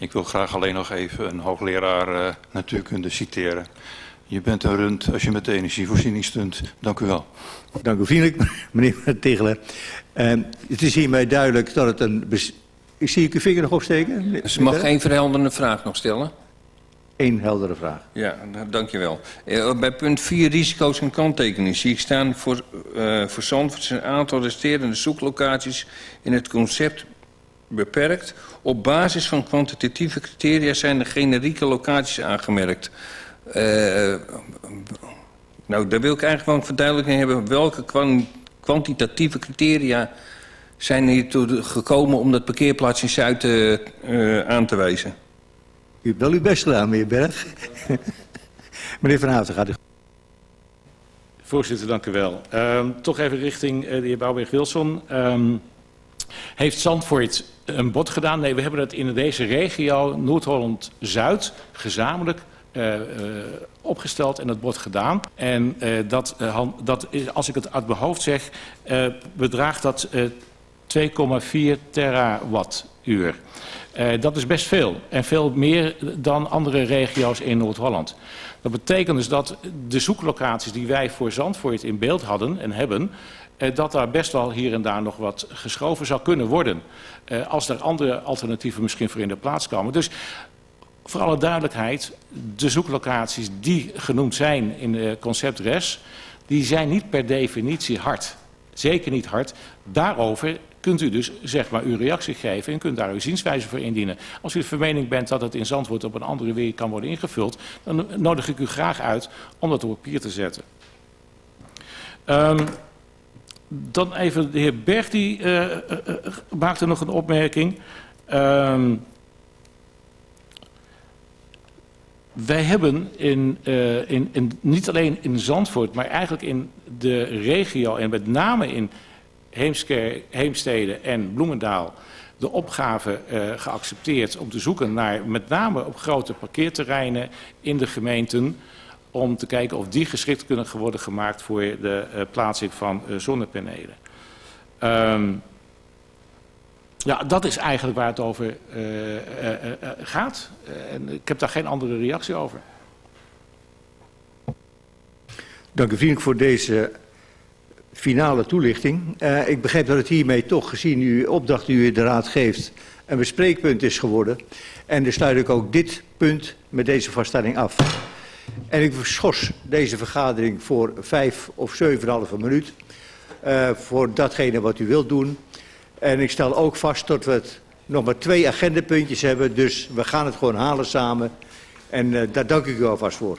Ik wil graag alleen nog even een hoogleraar uh, natuurkunde citeren. Je bent een rund als je met de energievoorziening stunt. Dank u wel. Dank u vriendelijk, meneer Tegeler. Uh, het is hiermij duidelijk dat het een... Ik zie ik uw vinger nog opsteken. Dus mag geen verhelderende vraag nog stellen? Eén heldere vraag. Ja, dankjewel. Uh, bij punt 4 risico's en kanttekeningen zie ik staan voor, uh, voor Zandvoort een aantal resterende zoeklocaties in het concept beperkt. Op basis van kwantitatieve criteria zijn er generieke locaties aangemerkt. Uh, nou, daar wil ik eigenlijk wel een verduidelijking hebben. Welke kwantitatieve criteria zijn hier gekomen om dat parkeerplaats in Zuid uh, aan te wijzen? U hebt wel uw best gedaan, meneer Berg. meneer Van Houten gaat u. Voorzitter, dank u wel. Um, toch even richting uh, de heer Bouwberg-Wilson. Um, heeft Zandvoort een bod gedaan? Nee, we hebben het in deze regio, Noord-Holland-Zuid, gezamenlijk uh, uh, opgesteld en het bod gedaan. En uh, dat, dat is, als ik het uit mijn hoofd zeg, bedraagt dat 2,4 terawattuur. Dat is best veel. En veel meer dan andere regio's in Noord-Holland. Dat betekent dus dat de zoeklocaties die wij voor Zandvoort in beeld hadden en hebben... Uh, dat daar best wel hier en daar nog wat geschoven zou kunnen worden. Uh, als er andere alternatieven misschien voor in de plaats komen. Dus voor alle duidelijkheid, de zoeklocaties die genoemd zijn in de concept RES... die zijn niet per definitie hard. Zeker niet hard. Daarover kunt u dus zeg maar uw reactie geven en kunt daar uw zienswijze voor indienen. Als u de vermening bent dat het in Zandvoort op een andere manier kan worden ingevuld, dan nodig ik u graag uit om dat op papier te zetten. Um, dan even de heer Berg, die uh, uh, uh, maakte nog een opmerking. Um, wij hebben in, in, in, niet alleen in Zandvoort, maar eigenlijk in de regio en met name in Heemstede en Bloemendaal de opgave geaccepteerd om te zoeken naar met name op grote parkeerterreinen in de gemeenten om te kijken of die geschikt kunnen worden gemaakt voor de uh, plaatsing van uh, zonnepanelen. Um, ja, dat is eigenlijk waar het over gaat. en ik heb daar geen andere reactie over. Dank u vriendelijk voor deze finale toelichting. Ik begrijp dat het hiermee toch, gezien uw opdracht die u de raad geeft, een bespreekpunt is geworden. En dus sluit ik ook dit punt met deze vaststelling af. En ik schors deze vergadering voor vijf of zevenhalve minuut. Uh, voor datgene wat u wilt doen. En ik stel ook vast dat we het nog maar twee agendapuntjes hebben. Dus we gaan het gewoon halen samen. En uh, daar dank ik u alvast voor.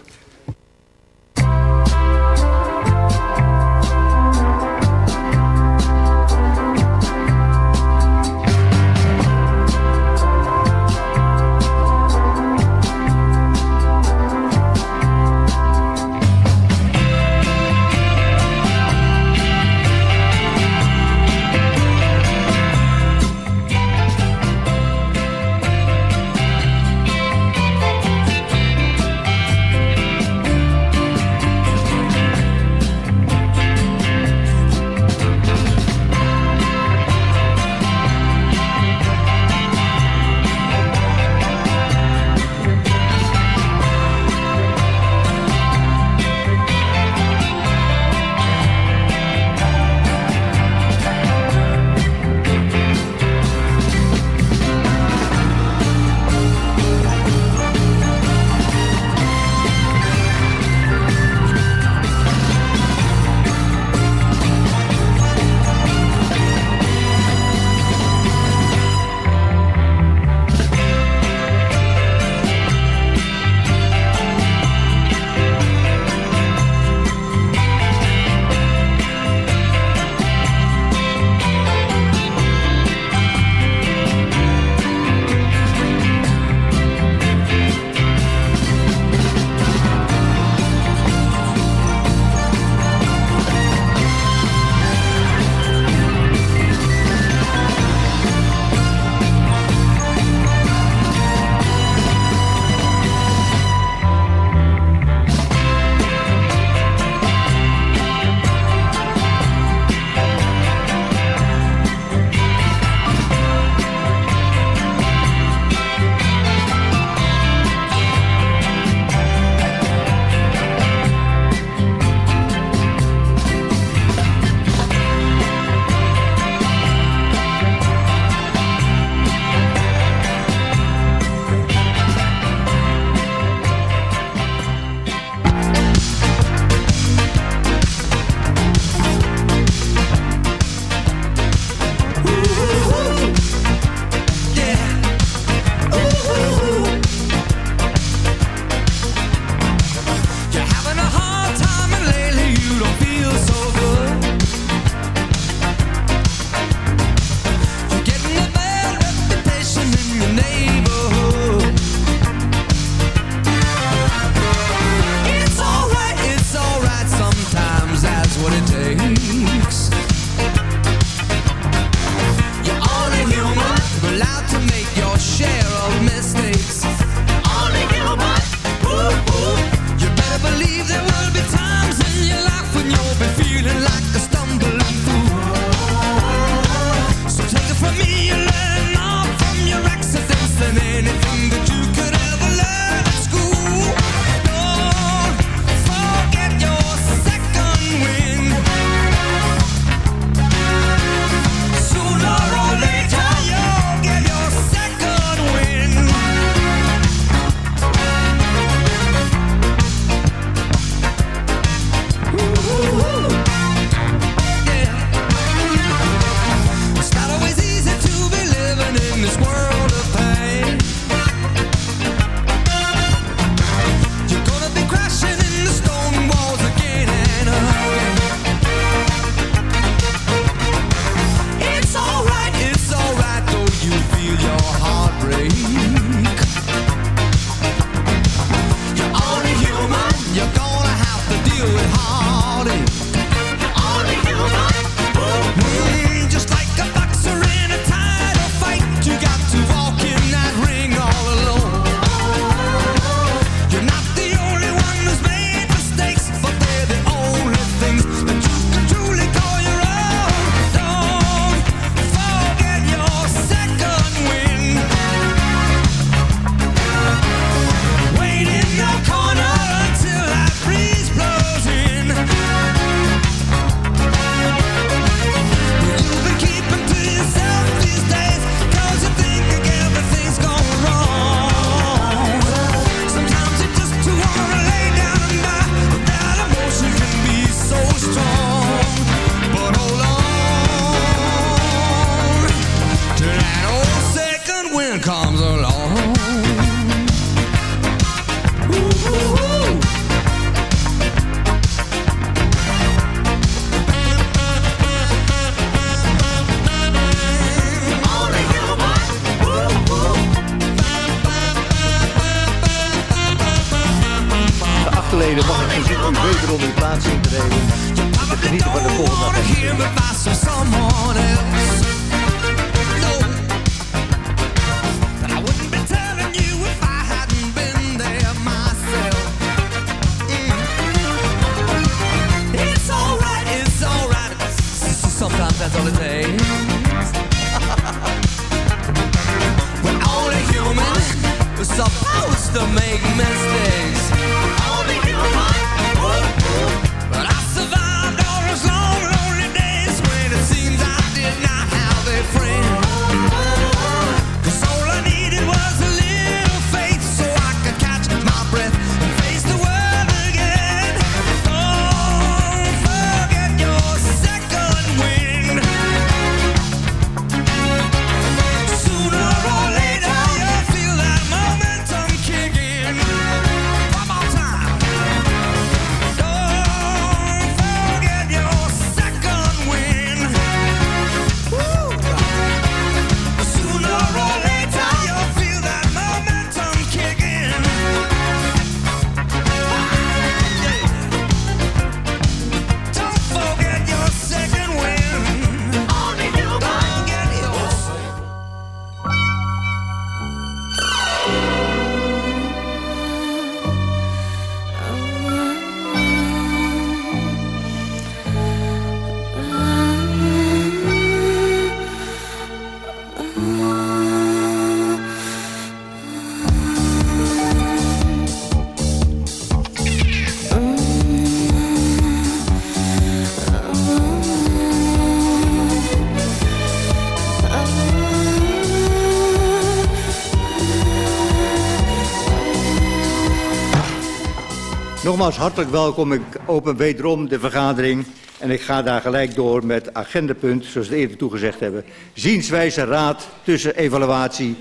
Nogmaals hartelijk welkom. Ik open wederom de vergadering. En ik ga daar gelijk door met agendapunt, zoals we eerder toegezegd hebben. Zienswijze raad tussen evaluatie,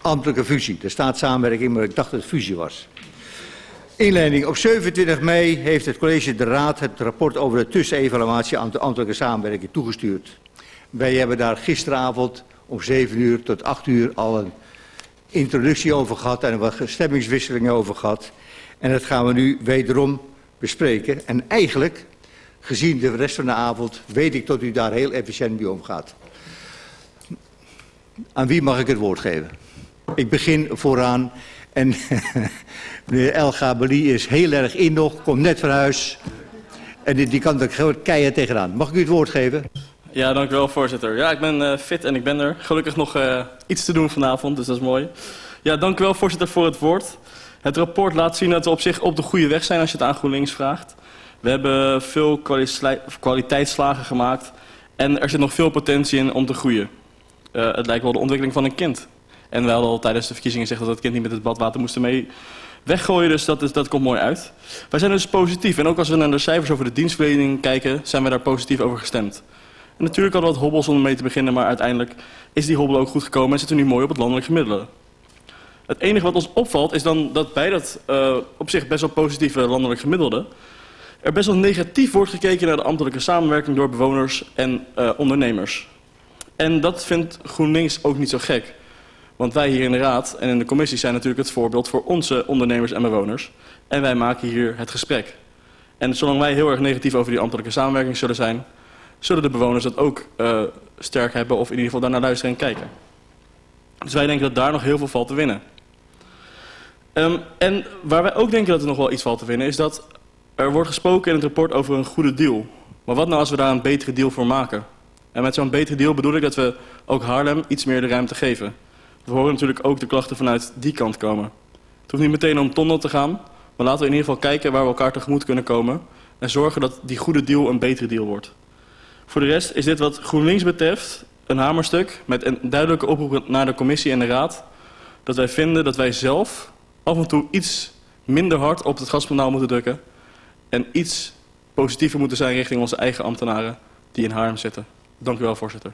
ambtelijke fusie. Er staat samenwerking, maar ik dacht dat het fusie was. Inleiding. Op 27 mei heeft het college de raad het rapport over de tussenevaluatie aan ambtelijke samenwerking toegestuurd. Wij hebben daar gisteravond om 7 uur tot 8 uur al een introductie over gehad en wat stemmingswisselingen over gehad. En dat gaan we nu wederom bespreken. En eigenlijk, gezien de rest van de avond, weet ik dat u daar heel efficiënt mee omgaat. Aan wie mag ik het woord geven? Ik begin vooraan. En meneer El Gabali is heel erg in nog, komt net van huis. En die, kan er keihard tegenaan. Mag ik u het woord geven? Ja, dank u wel, voorzitter. Ja, ik ben eh, fit en ik ben er. Gelukkig nog eh, iets te doen vanavond, dus dat is mooi. Ja, dank u wel, voorzitter, voor het woord. Het rapport laat zien dat we op zich op de goede weg zijn als je het aan GroenLinks vraagt. We hebben veel kwali- kwaliteitsslagen gemaakt en er zit nog veel potentie in om te groeien. Eh, het lijkt wel de ontwikkeling van een kind. En we hadden al tijdens de verkiezingen gezegd dat het kind niet met het badwater moest mee weggooien, dus dat, dat komt mooi uit. Wij zijn dus positief en ook als we naar de cijfers over de dienstverlening kijken, zijn we daar positief over gestemd. Natuurlijk hadden we wat hobbels om mee te beginnen, maar uiteindelijk is die hobbel ook goed gekomen en zitten we nu mooi op het landelijk gemiddelde. Het enige wat ons opvalt is dan dat bij dat uh, op zich best wel positieve landelijk gemiddelde... er best wel negatief wordt gekeken naar de ambtelijke samenwerking door bewoners en uh, ondernemers. En dat vindt GroenLinks ook niet zo gek. Want wij hier in de Raad en in de commissie zijn natuurlijk het voorbeeld voor onze ondernemers en bewoners. En wij maken hier het gesprek. En zolang wij heel erg negatief over die ambtelijke samenwerking zullen zijn... zullen de bewoners dat ook uh, sterk hebben of in ieder geval daarnaar luisteren en kijken. Dus wij denken dat daar nog heel veel valt te winnen. Um, en waar wij ook denken dat er nog wel iets valt te winnen... is dat er wordt gesproken in het rapport over een goede deal. Maar wat nou als we daar een betere deal voor maken? En met zo'n betere deal bedoel ik dat we ook Haarlem iets meer de ruimte geven. We horen natuurlijk ook de klachten vanuit die kant komen. Het hoeft niet meteen om Tondel te gaan... maar laten we in ieder geval kijken waar we elkaar tegemoet kunnen komen... en zorgen dat die goede deal een betere deal wordt. Voor de rest is dit wat GroenLinks betreft een hamerstuk... met een duidelijke oproep naar de commissie en de raad... dat wij vinden dat wij zelf af en toe iets minder hard op het gaspedaal moeten drukken... en iets positiever moeten zijn richting onze eigen ambtenaren die in Haarlem zitten. Dank u wel, voorzitter.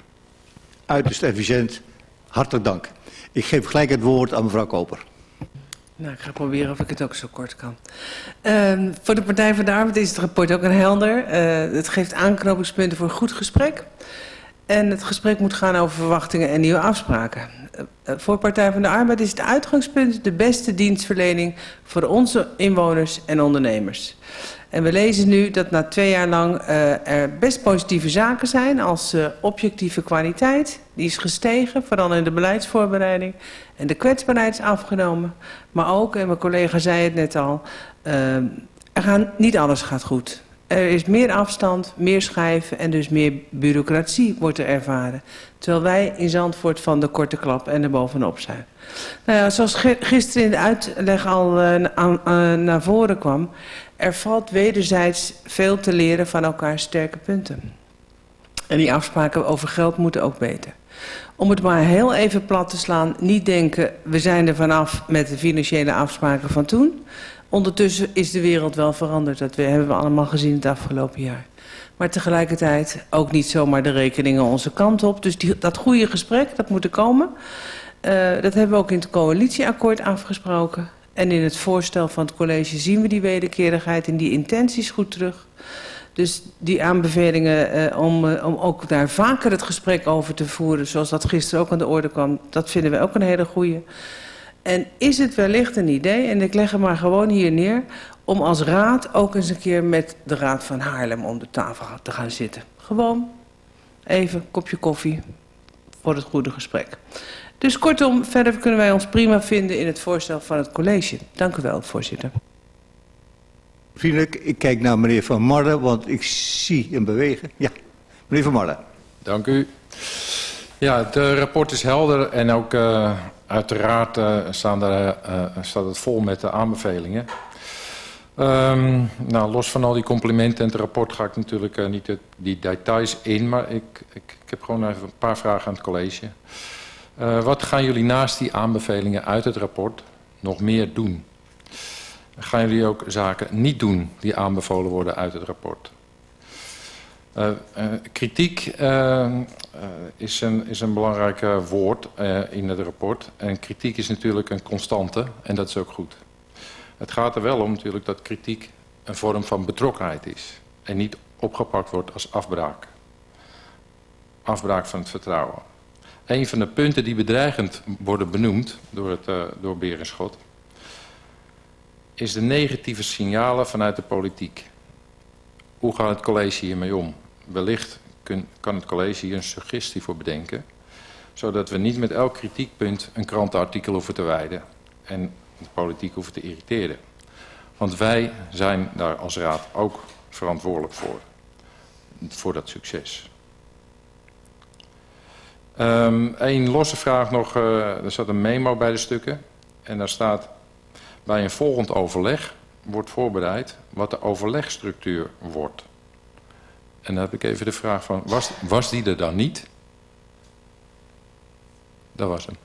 Uiterst efficiënt. Hartelijk dank. Ik geef gelijk het woord aan mevrouw Koper. Nou, ik ga proberen of ik het ook zo kort kan. Uh, voor de Partij van de Arbeid is het rapport ook een helder. Uh, het geeft aanknopingspunten voor een goed gesprek. En het gesprek moet gaan over verwachtingen en nieuwe afspraken. Uh, voor Partij van de Arbeid is het uitgangspunt de beste dienstverlening voor onze inwoners en ondernemers. En we lezen nu dat na twee jaar lang uh, er best positieve zaken zijn als uh, objectieve kwaliteit. Die is gestegen, vooral in de beleidsvoorbereiding. En de kwetsbaarheid is afgenomen. Maar ook, en mijn collega zei het net al, uh, er gaan, niet alles gaat goed. Er is meer afstand, meer schijven en dus meer bureaucratie wordt er ervaren. Terwijl wij in Zandvoort van de korte klap en er bovenop zijn. Nou zoals gisteren in de uitleg al aan, uh, naar voren kwam... er valt wederzijds veel te leren van elkaars sterke punten. En die afspraken over geld moeten ook beter. Om het maar heel even plat te slaan, niet denken... we zijn er vanaf met de financiële afspraken van toen... Ondertussen is de wereld wel veranderd. Dat hebben we allemaal gezien het afgelopen jaar. Maar tegelijkertijd ook niet zomaar de rekeningen onze kant op. Dus die, dat goede gesprek, dat moet er komen. Uh, dat hebben we ook in het coalitieakkoord afgesproken. En in het voorstel van het college zien we die wederkerigheid en die intenties goed terug. Dus die aanbevelingen uh, om, uh, om ook daar vaker het gesprek over te voeren... zoals dat gisteren ook aan de orde kwam, dat vinden we ook een hele goede... En is het wellicht een idee, en ik leg het maar gewoon hier neer... om als raad ook eens een keer met de raad van Haarlem om de tafel te gaan zitten. Gewoon even een kopje koffie voor het goede gesprek. Dus kortom, verder kunnen wij ons prima vinden in het voorstel van het college. Dank u wel, voorzitter. Vriendelijk, ik kijk naar meneer Van Marlen, want ik zie hem bewegen. Ja, meneer Van Marlen. Dank u. Ja, het uh, rapport is helder en ook uh, uiteraard uh, staan er, staat het vol met de aanbevelingen. Um, nou, los van al die complimenten en het rapport ga ik natuurlijk niet de, die details in, maar ik, ik, ik, heb gewoon even een paar vragen aan het college. wat gaan jullie naast die aanbevelingen uit het rapport nog meer doen? Gaan jullie ook zaken niet doen die aanbevolen worden uit het rapport? Uh, uh, kritiek uh, is, een, is een belangrijk woord in het rapport. En kritiek is natuurlijk een constante en dat is ook goed. Het gaat er wel om natuurlijk dat kritiek een vorm van betrokkenheid is. En niet opgepakt wordt als afbraak. Afbraak van het vertrouwen. Een van de punten die bedreigend worden benoemd door, het, door Berenschot... is de negatieve signalen vanuit de politiek. Hoe gaat het college hiermee om? Wellicht kun, kan het college hier een suggestie voor bedenken. Zodat we niet met elk kritiekpunt een krantenartikel hoeven te wijden. En de politiek hoeven te irriteren. Want wij zijn daar als raad ook verantwoordelijk voor. Voor dat succes. Um, een losse vraag nog. Uh, er zat een memo bij de stukken. En daar staat... Bij een volgend overleg wordt voorbereid wat de overlegstructuur wordt. En dan heb ik even de vraag van, was, was die er dan niet? Dat was hem.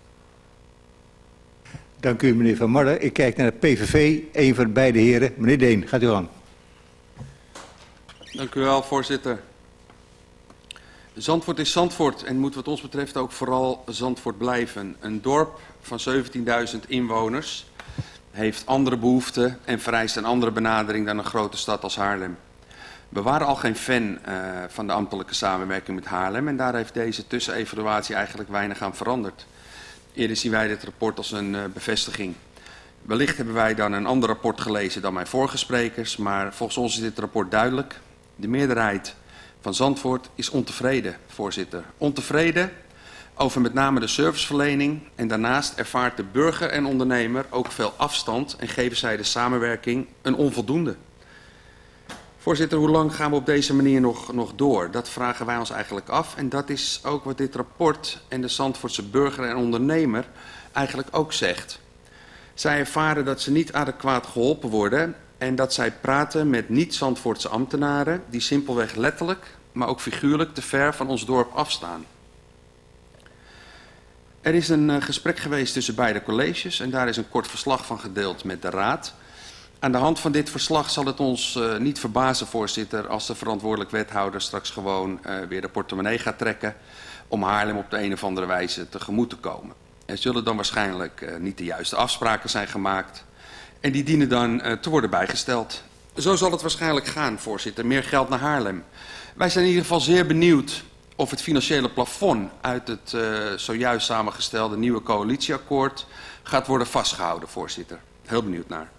Dank u, meneer Van Marlen. Ik kijk naar de PVV, een van beide heren. Meneer Deen, gaat u aan. Dank u wel, voorzitter. Zandvoort is Zandvoort en moet wat ons betreft ook vooral Zandvoort blijven. Een dorp van 17.000 inwoners heeft andere behoeften en vereist een andere benadering dan een grote stad als Haarlem. We waren al geen fan uh, van de ambtelijke samenwerking met Haarlem en daar heeft deze tussenevaluatie eigenlijk weinig aan veranderd. Eerder zien wij dit rapport als een uh, bevestiging. Wellicht hebben wij dan een ander rapport gelezen dan mijn vorige sprekers, maar volgens ons is dit rapport duidelijk. De meerderheid van Zandvoort is ontevreden, voorzitter. Ontevreden over met name de serviceverlening en daarnaast ervaart de burger en ondernemer ook veel afstand en geven zij de samenwerking een onvoldoende. Voorzitter, hoe lang gaan we op deze manier nog, nog door? Dat vragen wij ons eigenlijk af. En dat is ook wat dit rapport en de Zandvoortse burger en ondernemer eigenlijk ook zegt. Zij ervaren dat ze niet adequaat geholpen worden en dat zij praten met niet-Zandvoortse ambtenaren die simpelweg letterlijk, maar ook figuurlijk te ver van ons dorp afstaan. Er is een uh, gesprek geweest tussen beide colleges en daar is een kort verslag van gedeeld met de Raad. Aan de hand van dit verslag zal het ons uh, niet verbazen, voorzitter, als de verantwoordelijk wethouder straks gewoon uh, weer de portemonnee gaat trekken om Haarlem op de een of andere wijze tegemoet te komen. Er zullen dan waarschijnlijk uh, niet de juiste afspraken zijn gemaakt en die dienen dan te worden bijgesteld. Zo zal het waarschijnlijk gaan, voorzitter. Meer geld naar Haarlem. Wij zijn in ieder geval zeer benieuwd of het financiële plafond uit het zojuist samengestelde nieuwe coalitieakkoord gaat worden vastgehouden, voorzitter. Heel benieuwd naar.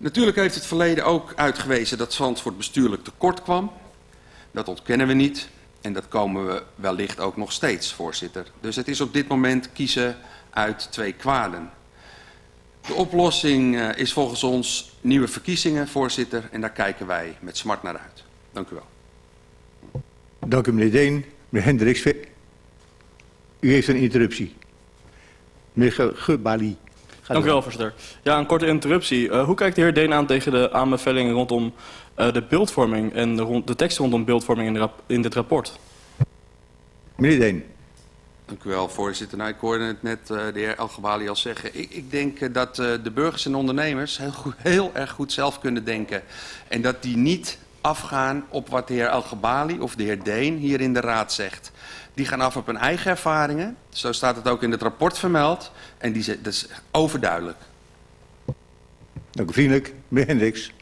Natuurlijk heeft het verleden ook uitgewezen dat Zandvoort bestuurlijk tekort kwam. Dat ontkennen we niet. En dat komen we wellicht ook nog steeds, voorzitter. Dus het is op dit moment kiezen uit twee kwaden. De oplossing eh, is volgens ons nieuwe verkiezingen, voorzitter. En daar kijken wij met smart naar uit. Dank u wel. Dank u, meneer Deen. Meneer Hendricks, u heeft een interruptie. Meneer Ge- Gebali. Ga Dank u wel, voorzitter. Ja, een korte interruptie. Eh, hoe kijkt de heer Deen aan tegen de aanbevelingen rondom eh, de beeldvorming en de, rond, de tekst rondom beeldvorming in, de rap- in dit rapport? Meneer Deen. Dank u wel, voorzitter. Nou, ik hoorde het net eh, de heer Elgebali al zeggen. Ik, ik denk dat eh, de burgers en ondernemers heel, goed, heel erg goed zelf kunnen denken. En dat die niet afgaan op wat de heer Elgebali of de heer Deen hier in de raad zegt. Die gaan af op hun eigen ervaringen. Zo staat het ook in het rapport vermeld. En die, ze- dat is overduidelijk. Dank u vriendelijk. Meneer Hendricks.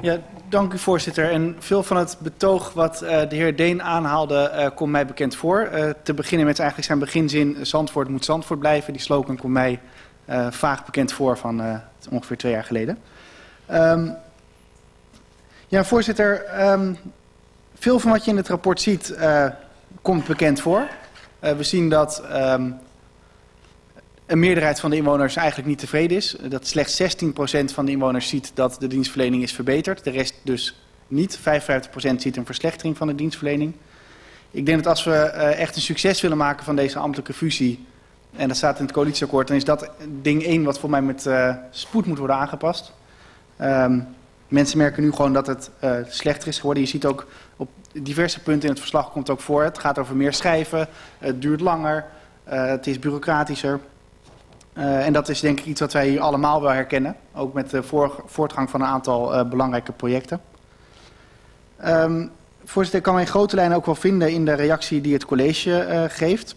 Ja, dank u voorzitter. En veel van het betoog wat eh, de heer Deen aanhaalde, eh, komt mij bekend voor. Eh, te beginnen met eigenlijk zijn beginzin, Zandvoort moet Zandvoort blijven. Die slogan komt mij eh, vaag bekend voor van eh, ongeveer twee jaar geleden. Ehm, ja, voorzitter, ehm, veel van wat je in het rapport ziet, eh, komt bekend voor. Eh, we zien dat ehm, een meerderheid van de inwoners eigenlijk niet tevreden is. Dat slechts 16% van de inwoners ziet dat de dienstverlening is verbeterd. De rest dus niet. 55% ziet een verslechtering van de dienstverlening. Ik denk dat als we eh, echt een succes willen maken van deze ambtelijke fusie... en dat staat in het coalitieakkoord... dan is dat ding één wat voor mij met eh, spoed moet worden aangepast. Ehm, mensen merken nu gewoon dat het eh, slechter is geworden. Je ziet ook op diverse punten in het verslag komt ook voor... het gaat over meer schrijven, het duurt langer, eh, het is bureaucratischer... Uh, en dat is denk ik iets wat wij hier allemaal wel herkennen. Ook met de voor, voortgang van een aantal uh, belangrijke projecten. Um, voorzitter, ik kan in grote lijnen ook wel vinden in de reactie die het college uh, geeft.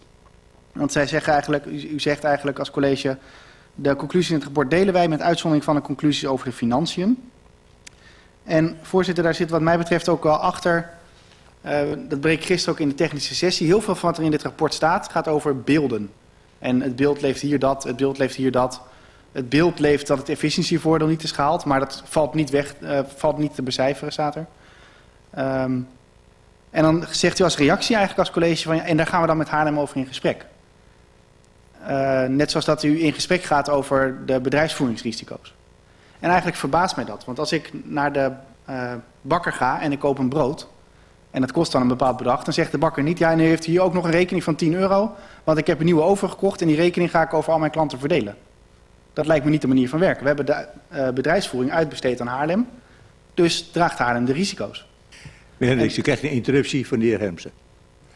Want zij zeggen eigenlijk, u, zegt eigenlijk als college... de conclusies in het rapport delen wij met uitzondering van de conclusies over de financiën. En voorzitter, daar zit wat mij betreft ook wel achter... Dat breekt gisteren ook in de technische sessie. Heel veel van wat er in dit rapport staat gaat over beelden. En het beeld leeft hier dat, het beeld leeft hier dat. Het beeld leeft dat het efficiëntievoordeel niet is gehaald, maar dat valt niet weg, uh, valt niet te becijferen, staat er. Um, en dan zegt u als reactie eigenlijk als college van, en daar gaan we dan met Haarlem over in gesprek. Uh, net zoals dat u in gesprek gaat over de bedrijfsvoeringsrisico's. En eigenlijk verbaast mij dat, want als ik naar de uh, bakker ga en ik koop een brood, en dat kost dan een bepaald bedrag, dan zegt de bakker niet, ja, nu heeft hij hier ook nog een rekening van 10 euro, want ik heb een nieuwe oven gekocht en die rekening ga ik over al mijn klanten verdelen. Dat lijkt me niet de manier van werken. We hebben de uh, bedrijfsvoering uitbesteed aan Haarlem, dus draagt Haarlem de risico's. Meneer Hendricks, u krijgt een interruptie van de heer Hemsen.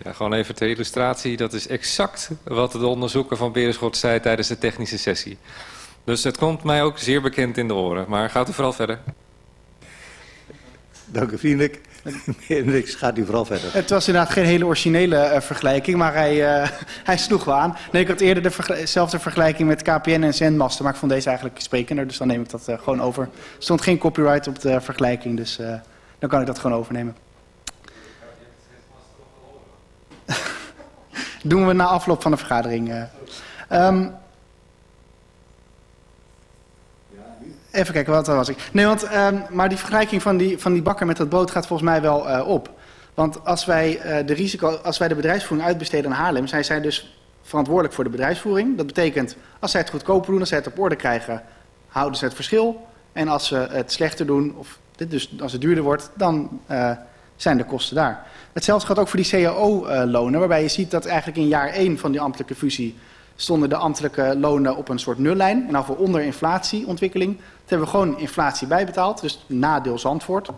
Ja, gewoon even ter illustratie. Dat is exact wat de onderzoeker van Berenschot zei tijdens de technische sessie. Dus het komt mij ook zeer bekend in de oren. Maar gaat u vooral verder. Dank u vriendelijk. Meneer Hendricks, gaat u vooral verder. Het was inderdaad geen hele originele uh, vergelijking, maar hij, uh, hij sloeg wel aan. Nee, ik had eerder dezelfde vergelijking met KPN en Zendmaster, maar ik vond deze eigenlijk sprekender, dus dan neem ik dat uh, gewoon over. Er stond geen copyright op de vergelijking, dus dan kan ik dat gewoon overnemen. Doen we na afloop van de vergadering. Um, Even kijken, wat was ik? Nee, want, um, maar die vergelijking van die, van die bakker met dat brood gaat volgens mij wel uh, op. Want als wij, uh, de risico, als wij de bedrijfsvoering uitbesteden aan Haarlem, zijn zij dus verantwoordelijk voor de bedrijfsvoering. Dat betekent, als zij het goedkoper doen, als zij het op orde krijgen, houden ze het verschil. En als ze het slechter doen, of dit dus als het duurder wordt, dan uh, zijn de kosten daar. Hetzelfde gaat ook voor die cao-lonen, waarbij je ziet dat eigenlijk in jaar 1 van die ambtelijke fusie stonden de ambtelijke lonen op een soort nullijn. En over onder inflatieontwikkeling. Toen hebben we gewoon inflatie bijbetaald. Dus nadeel Zandvoort.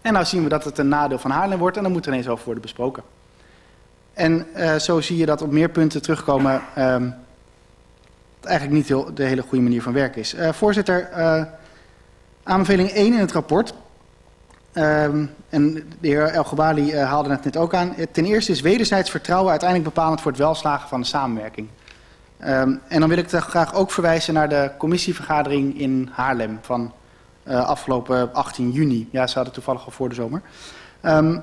En nou zien we dat het een nadeel van Haarlem wordt. En dan moet er ineens over worden besproken. En uh, zo zie je dat op meer punten terugkomen. Um, het eigenlijk niet heel, de hele goede manier van werken is. Uh, voorzitter, uh, aanbeveling 1 in het rapport. Um, en de heer El Gabali uh, haalde het net ook aan. Ten eerste is wederzijds vertrouwen uiteindelijk bepalend voor het welslagen van de samenwerking. Um, en dan wil ik graag ook verwijzen naar de commissievergadering in Haarlem van uh, afgelopen 18 juni. Ja, ze hadden toevallig al voor de zomer. Um,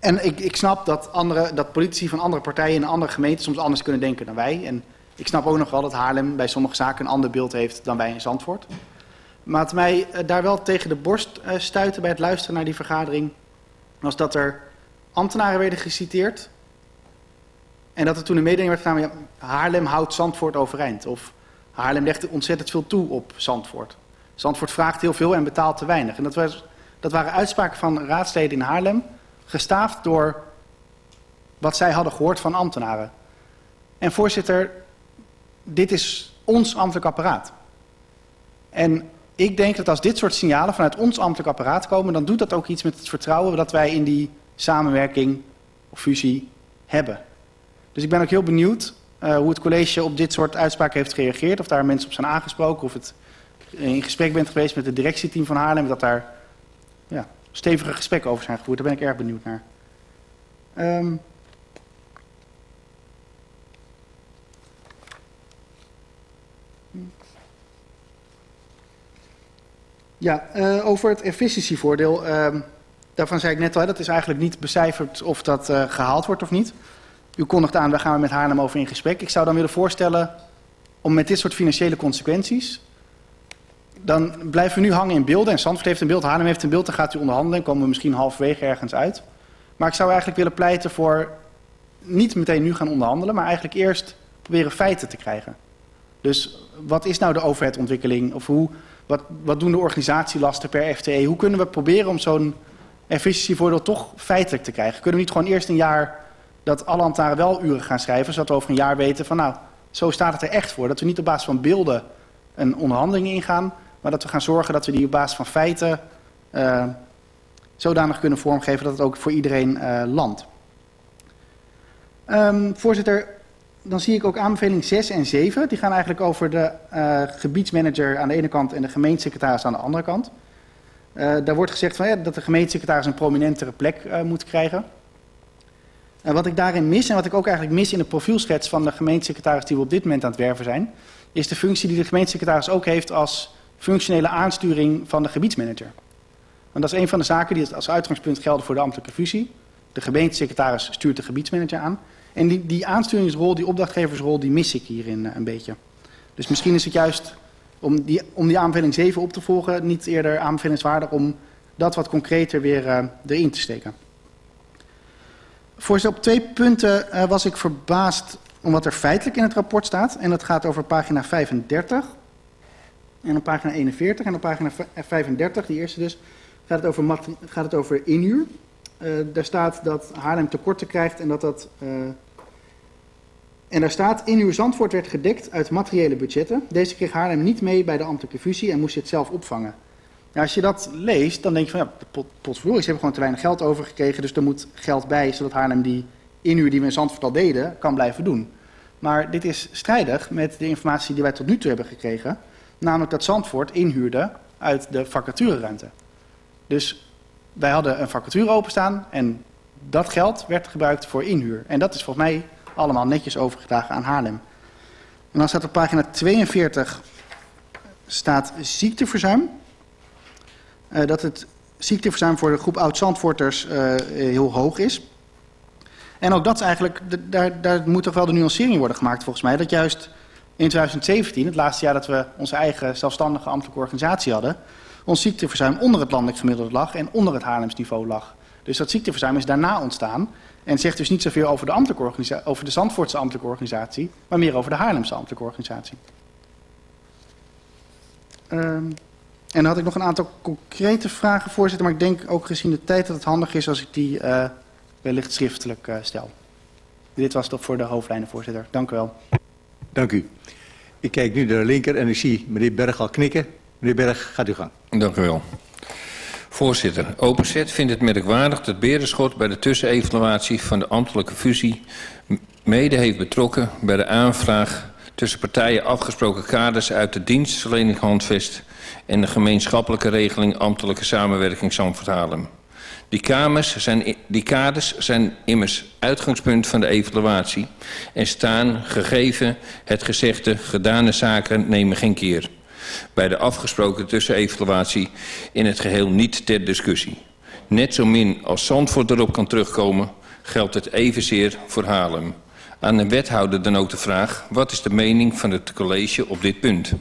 en ik, ik snap dat, andere, dat politici van andere partijen in andere gemeente soms anders kunnen denken dan wij. En Ik snap ook nog wel dat Haarlem bij sommige zaken een ander beeld heeft dan wij in Zandvoort. Maar wat mij eh, daar wel tegen de borst eh, stuitte bij het luisteren naar die vergadering... was dat er ambtenaren werden geciteerd... en dat er toen een mededeling werd gedaan... ja, Haarlem houdt Zandvoort overeind. Of Haarlem legt ontzettend veel toe op Zandvoort. Zandvoort vraagt heel veel en betaalt te weinig. En dat, was, dat waren uitspraken van raadsleden in Haarlem... gestaafd door wat zij hadden gehoord van ambtenaren. En voorzitter, dit is ons ambtelijk apparaat. En ik denk dat als dit soort signalen vanuit ons ambtelijk apparaat komen... dan doet dat ook iets met het vertrouwen dat wij in die samenwerking of fusie hebben. Dus ik ben ook heel benieuwd uh, hoe het college op dit soort uitspraken heeft gereageerd. Of daar mensen op zijn aangesproken. Of het in gesprek bent geweest met het directieteam van Haarlem. Dat daar ja, stevige gesprekken over zijn gevoerd. Daar ben ik erg benieuwd naar. Um, Ja, uh, over het efficiëntievoordeel. Uh, daarvan zei ik net al, dat is eigenlijk niet becijferd of dat uh, gehaald wordt of niet. U kondigt aan, daar gaan we met Haarlem over in gesprek. Ik zou dan willen voorstellen om met dit soort financiële consequenties... dan blijven we nu hangen in beelden. En Zandvoort heeft een beeld, Haarlem heeft een beeld. Dan gaat u onderhandelen en komen we misschien halverwege ergens uit. Maar ik zou eigenlijk willen pleiten voor niet meteen nu gaan onderhandelen... maar eigenlijk eerst proberen feiten te krijgen. Dus wat is nou de overheidsontwikkeling? Of hoe wat, wat doen de organisatielasten per FTE? Hoe kunnen we proberen om zo'n efficiëntievoordeel toch feitelijk te krijgen? Kunnen we niet gewoon eerst een jaar dat alle ambtenaren wel uren gaan schrijven... zodat we over een jaar weten van nou, zo staat het er echt voor. Dat we niet op basis van beelden een onderhandeling ingaan... maar dat we gaan zorgen dat we die op basis van feiten... Uh, zodanig kunnen vormgeven dat het ook voor iedereen uh, landt. Um, voorzitter, dan zie ik ook aanbeveling 6 en 7. Die gaan eigenlijk over de uh, gebiedsmanager aan de ene kant en de gemeentesecretaris aan de andere kant. Uh, daar wordt gezegd van, ja, dat de gemeentesecretaris een prominentere plek uh, moet krijgen. En wat ik daarin mis en wat ik ook eigenlijk mis in de profielschets van de gemeentesecretaris die we op dit moment aan het werven zijn, is de functie die de gemeentesecretaris ook heeft als functionele aansturing van de gebiedsmanager. Want dat is een van de zaken die als uitgangspunt gelden voor de ambtelijke fusie. De gemeentesecretaris stuurt de gebiedsmanager aan. En die, die aansturingsrol, die opdrachtgeversrol, die mis ik hierin uh, een beetje. Dus misschien is het juist om die, om die aanbeveling 7 op te volgen niet eerder aanbevelingswaardig om dat wat concreter weer uh, erin te steken. Voorzitter, op twee punten uh, was ik verbaasd om wat er feitelijk in het rapport staat. En dat gaat over pagina 35 en op pagina 41. En op pagina 35, die eerste dus, gaat het over, gaat het over inhuur. Uh, daar staat dat Haarlem tekorten krijgt en dat dat... Uh, en daar staat, in uw Zandvoort werd gedekt uit materiële budgetten. Deze kreeg Haarlem niet mee bij de ambtelijke fusie en moest het zelf opvangen. Als je dat leest, dan denk je van ja, pot, potverdorie, ze hebben gewoon te weinig geld overgekregen. Dus er moet geld bij, zodat Haarlem die inhuur die we in Zandvoort al deden, kan blijven doen. Maar dit is strijdig met de informatie die wij tot nu toe hebben gekregen. Namelijk dat Zandvoort inhuurde uit de vacatureruimte. Dus wij hadden een vacature openstaan en dat geld werd gebruikt voor inhuur. En dat is volgens mij allemaal netjes overgedragen aan Haarlem. En dan staat op pagina 42 staat ziekteverzuim. Uh, dat het ziekteverzuim voor de groep oud-Zandvoorters uh, heel hoog is. En ook dat is eigenlijk, daar, daar moet toch wel de nuancering worden gemaakt volgens mij. Dat juist in 2017, het laatste jaar dat we onze eigen zelfstandige ambtelijke organisatie hadden ons ziekteverzuim onder het landelijk gemiddelde lag en onder het Haarlemsniveau lag. Dus dat ziekteverzuim is daarna ontstaan en zegt dus niet zoveel over de, ambtelijke over de Zandvoortse ambtelijke organisatie, maar meer over de Haarlemse ambtelijke organisatie. Um, en dan had ik nog een aantal concrete vragen, voorzitter, maar ik denk ook gezien de tijd dat het handig is als ik die uh, wellicht schriftelijk uh, stel. Dit was toch voor de hoofdlijnen, voorzitter. Dank u wel. Dank u. Ik kijk nu naar de linker en ik zie meneer Berg al knikken. Meneer Berg, gaat u gang. Dank u wel. Voorzitter, Openzet vindt het merkwaardig dat Berenschot bij de tussenevaluatie van de ambtelijke fusie mede heeft betrokken bij de aanvraag tussen partijen afgesproken kaders uit de dienstverlening handvest en de gemeenschappelijke regeling ambtelijke samenwerking Zandvoort Haarlem. Die, kamers zijn, die kaders zijn immers uitgangspunt van de evaluatie en staan gegeven het gezegde gedane zaken nemen geen keer bij de afgesproken tussenevaluatie in het geheel niet ter discussie. Net zo min als Zandvoort erop kan terugkomen, geldt het evenzeer voor Haarlem. Aan de wethouder dan ook de vraag, wat is de mening van het college op dit punt?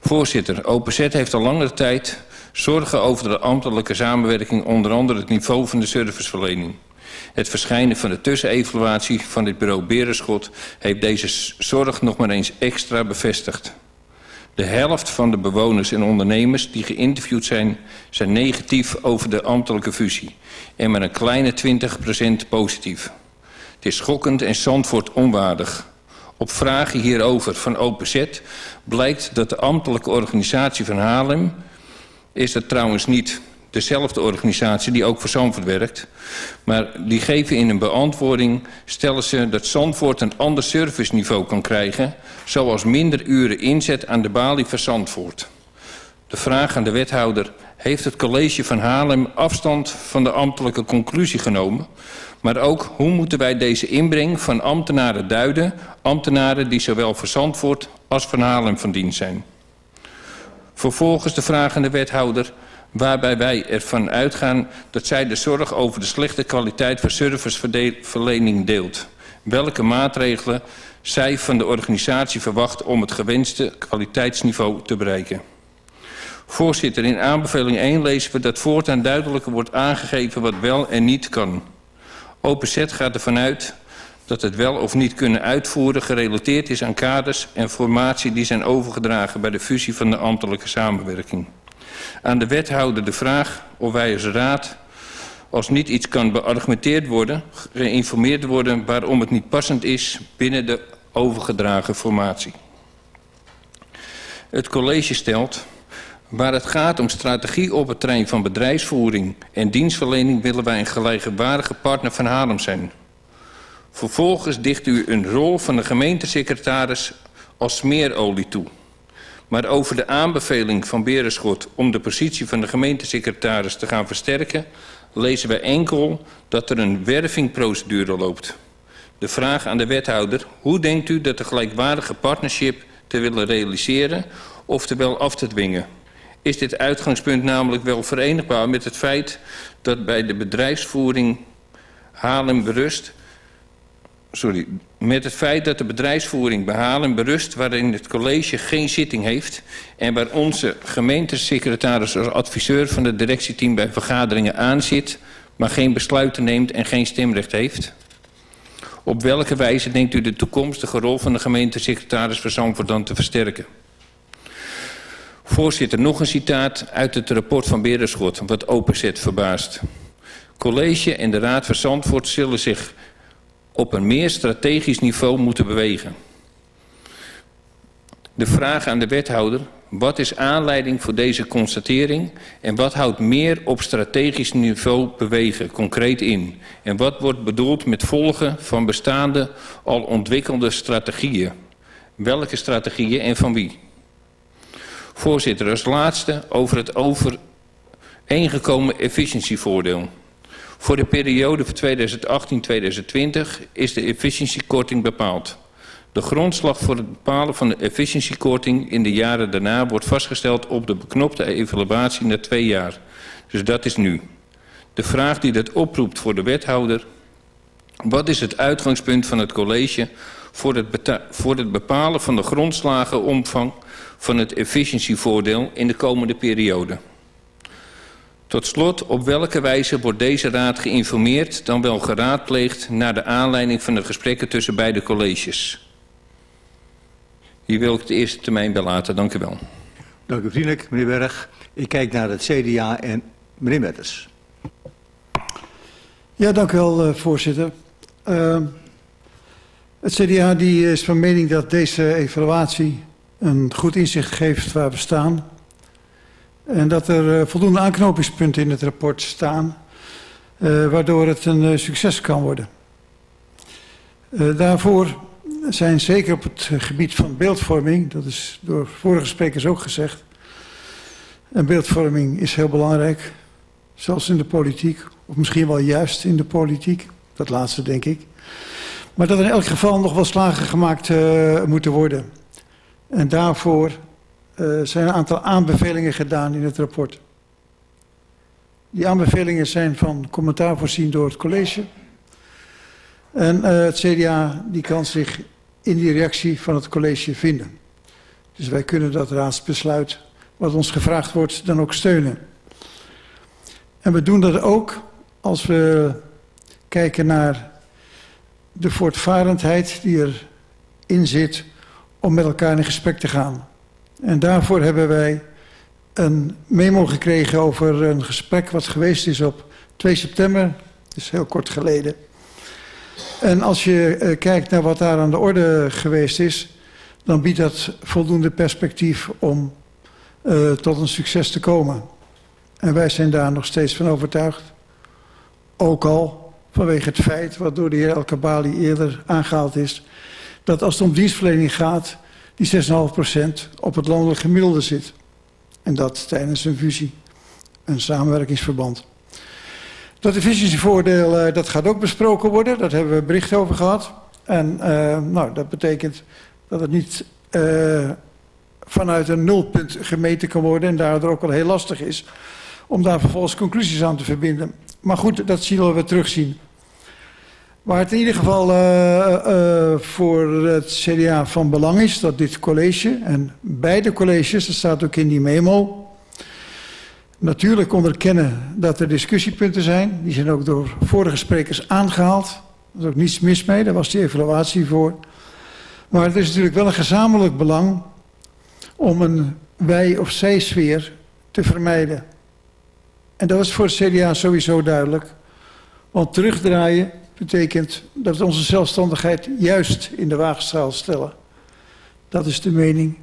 Voorzitter, OPZ heeft al langere tijd zorgen over de ambtelijke samenwerking, onder andere het niveau van de serviceverlening. Het verschijnen van de tussenevaluatie van dit bureau Berenschot heeft deze zorg nog maar eens extra bevestigd. De helft van de bewoners en ondernemers die geïnterviewd zijn, zijn negatief over de ambtelijke fusie. En maar een kleine 20% positief. Het is schokkend en Zandvoort onwaardig. Op vragen hierover van OPZ blijkt dat de ambtelijke organisatie van Haarlem... is dat trouwens niet dezelfde organisatie die ook voor Zandvoort werkt... maar die geven in een beantwoording... stellen ze dat Zandvoort een ander serviceniveau kan krijgen... zoals minder uren inzet aan de balie van Zandvoort. De vraag aan de wethouder... heeft het college van Haarlem afstand van de ambtelijke conclusie genomen... Maar ook hoe moeten wij deze inbreng van ambtenaren duiden... ambtenaren die zowel voor Zandvoort als van Haarlem van dienst zijn. Vervolgens de vraag aan de wethouder... waarbij wij ervan uitgaan dat zij de zorg over de slechte kwaliteit van serviceverlening deelt. Welke maatregelen zij van de organisatie verwacht om het gewenste kwaliteitsniveau te bereiken. Voorzitter, in aanbeveling 1 lezen we dat voortaan duidelijker wordt aangegeven wat wel en niet kan... OPZ gaat ervan uit dat het wel of niet kunnen uitvoeren gerelateerd is aan kaders en formatie die zijn overgedragen bij de fusie van de ambtelijke samenwerking. Aan de wethouder de vraag of wij als raad, als niet iets kan beargumenteerd worden, geïnformeerd worden waarom het niet passend is binnen de overgedragen formatie. Het college stelt Waar het gaat om strategie op het terrein van bedrijfsvoering en dienstverlening willen wij een gelijkwaardige partner van Haarlem zijn. Vervolgens dicht u een rol van de gemeentesecretaris als smeerolie toe. Maar over de aanbeveling van Berenschot om de positie van de gemeentesecretaris te gaan versterken, lezen wij enkel dat er een wervingprocedure loopt. De vraag aan de wethouder, hoe denkt u dat de gelijkwaardige partnership te willen realiseren, oftewel af te dwingen? is dit uitgangspunt namelijk wel verenigbaar met het feit dat bij de bedrijfsvoering Haarlem berust... Sorry, met het feit dat de bedrijfsvoering bij Haarlem berust... waarin het college geen zitting heeft... en waar onze gemeentesecretaris als adviseur van het directieteam bij vergaderingen aanzit... maar geen besluiten neemt en geen stemrecht heeft... Op welke wijze denkt u de toekomstige rol van de gemeentesecretaris van Zandvoort dan te versterken? Voorzitter, nog een citaat uit het rapport van Berenschot, wat OPZ verbaast. College en de Raad van Zandvoort zullen zich op een meer strategisch niveau moeten bewegen. De vraag aan de wethouder, wat is aanleiding voor deze constatering en wat houdt meer op strategisch niveau bewegen concreet in? En wat wordt bedoeld met volgen van bestaande al ontwikkelde strategieën? Welke strategieën en van wie? Voorzitter, als laatste over het overeengekomen efficiëntievoordeel. Voor de periode van 2018-2020 is de efficiëntiekorting bepaald. De grondslag voor het bepalen van de efficiëntiekorting in de jaren daarna wordt vastgesteld op de beknopte evaluatie na twee jaar. Dus dat is nu. De vraag die dat oproept voor de wethouder. Wat is het uitgangspunt van het college voor het, voor het bepalen van de grondslagenomvang van het efficiëntievoordeel in de komende periode. Tot slot, op welke wijze wordt deze raad geïnformeerd, dan wel geraadpleegd, naar de aanleiding van de gesprekken tussen beide colleges? Hier wil ik de eerste termijn bij laten. Dank u wel. Dank u vriendelijk, meneer Berg. Ik kijk naar het CDA en meneer Metters. Ja, dank u wel, uh, voorzitter. Uh, het CDA die is van mening dat deze evaluatie een goed inzicht geeft waar we staan. En dat er uh, voldoende aanknopingspunten in het rapport staan, uh, waardoor het een uh, succes kan worden. daarvoor zijn zeker op het gebied van beeldvorming, dat is door vorige sprekers ook gezegd, en beeldvorming is heel belangrijk, zelfs in de politiek, of misschien wel juist in de politiek, dat laatste denk ik. Maar dat er in elk geval nog wel slagen gemaakt moeten worden. En daarvoor uh, zijn een aantal aanbevelingen gedaan in het rapport. Die aanbevelingen zijn van commentaar voorzien door het college. En eh, het CDA die kan zich in die reactie van het college vinden. Dus wij kunnen dat raadsbesluit wat ons gevraagd wordt dan ook steunen. En we doen dat ook als we kijken naar de voortvarendheid die erin zit om met elkaar in gesprek te gaan. En daarvoor hebben wij een memo gekregen over een gesprek wat geweest is op 2 september, dus heel kort geleden. En als je uh, kijkt naar wat daar aan de orde geweest is, dan biedt dat voldoende perspectief om uh, tot een succes te komen. En wij zijn daar nog steeds van overtuigd. Ook al vanwege het feit, wat door de heer El Kabali eerder aangehaald is, dat als het om dienstverlening gaat, die 6,5% op het landelijk gemiddelde zit. En dat tijdens een fusie, een samenwerkingsverband. Dat efficiëntievoordeel, uh, dat gaat ook besproken worden. Daar hebben we bericht over gehad. En uh, nou, dat betekent dat het niet uh, vanuit een nulpunt gemeten kan worden... en daardoor ook wel heel lastig is om daar vervolgens conclusies aan te verbinden. Maar goed, dat zullen we terugzien. Waar het in ieder geval uh, uh, voor het CDA van belang is dat dit college en beide colleges, dat staat ook in die memo, natuurlijk onderkennen dat er discussiepunten zijn. Die zijn ook door vorige sprekers aangehaald. Er is ook niets mis mee, daar was die evaluatie voor. Maar het is natuurlijk wel een gezamenlijk belang om een wij- of zij-sfeer te vermijden. En dat is voor het CDA sowieso duidelijk. Want terugdraaien betekent dat we onze zelfstandigheid juist in de waagschaal stellen. Dat is de mening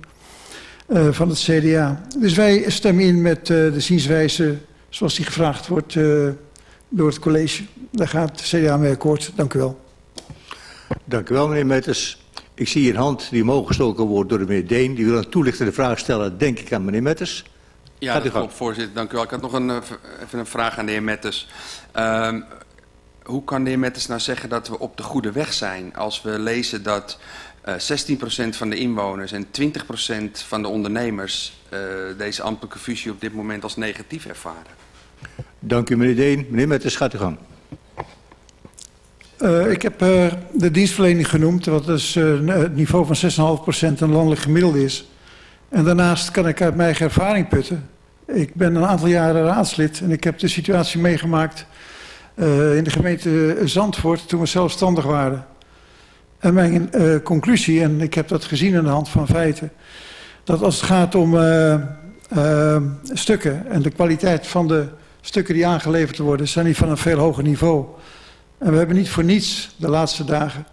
uh, van het CDA. Dus wij stemmen in met uh, de zienswijze zoals die gevraagd wordt uh, door het college. Daar gaat het CDA mee akkoord. Dank u wel. Dank u wel, meneer Metters. Ik zie een hand die omhoog gestoken wordt door de meneer Deen. Die wil een toelichtende vraag stellen, denk ik aan meneer Metters. Ja, dat klopt, voorzitter. Dank u wel. Ik had nog een, even een vraag aan de heer Metters. Uh, hoe kan de heer Metters nou zeggen dat we op de goede weg zijn... als we lezen dat uh, 16% van de inwoners en 20% van de ondernemers... Uh, deze ambtelijke fusie op dit moment als negatief ervaren? Dank u, meneer Deen. Meneer Metters, gaat u gang. Uh, ik heb uh, de dienstverlening genoemd, wat dus uh, het niveau van 6,5% een landelijk gemiddelde is. En daarnaast kan ik uit mijn eigen ervaring putten. Ik ben een aantal jaren raadslid en ik heb de situatie meegemaakt in de gemeente Zandvoort toen we zelfstandig waren. En mijn uh, conclusie, en ik heb dat gezien aan de hand van feiten, dat als het gaat om uh, stukken en de kwaliteit van de stukken die aangeleverd worden, zijn die van een veel hoger niveau. En we hebben niet voor niets de laatste dagen,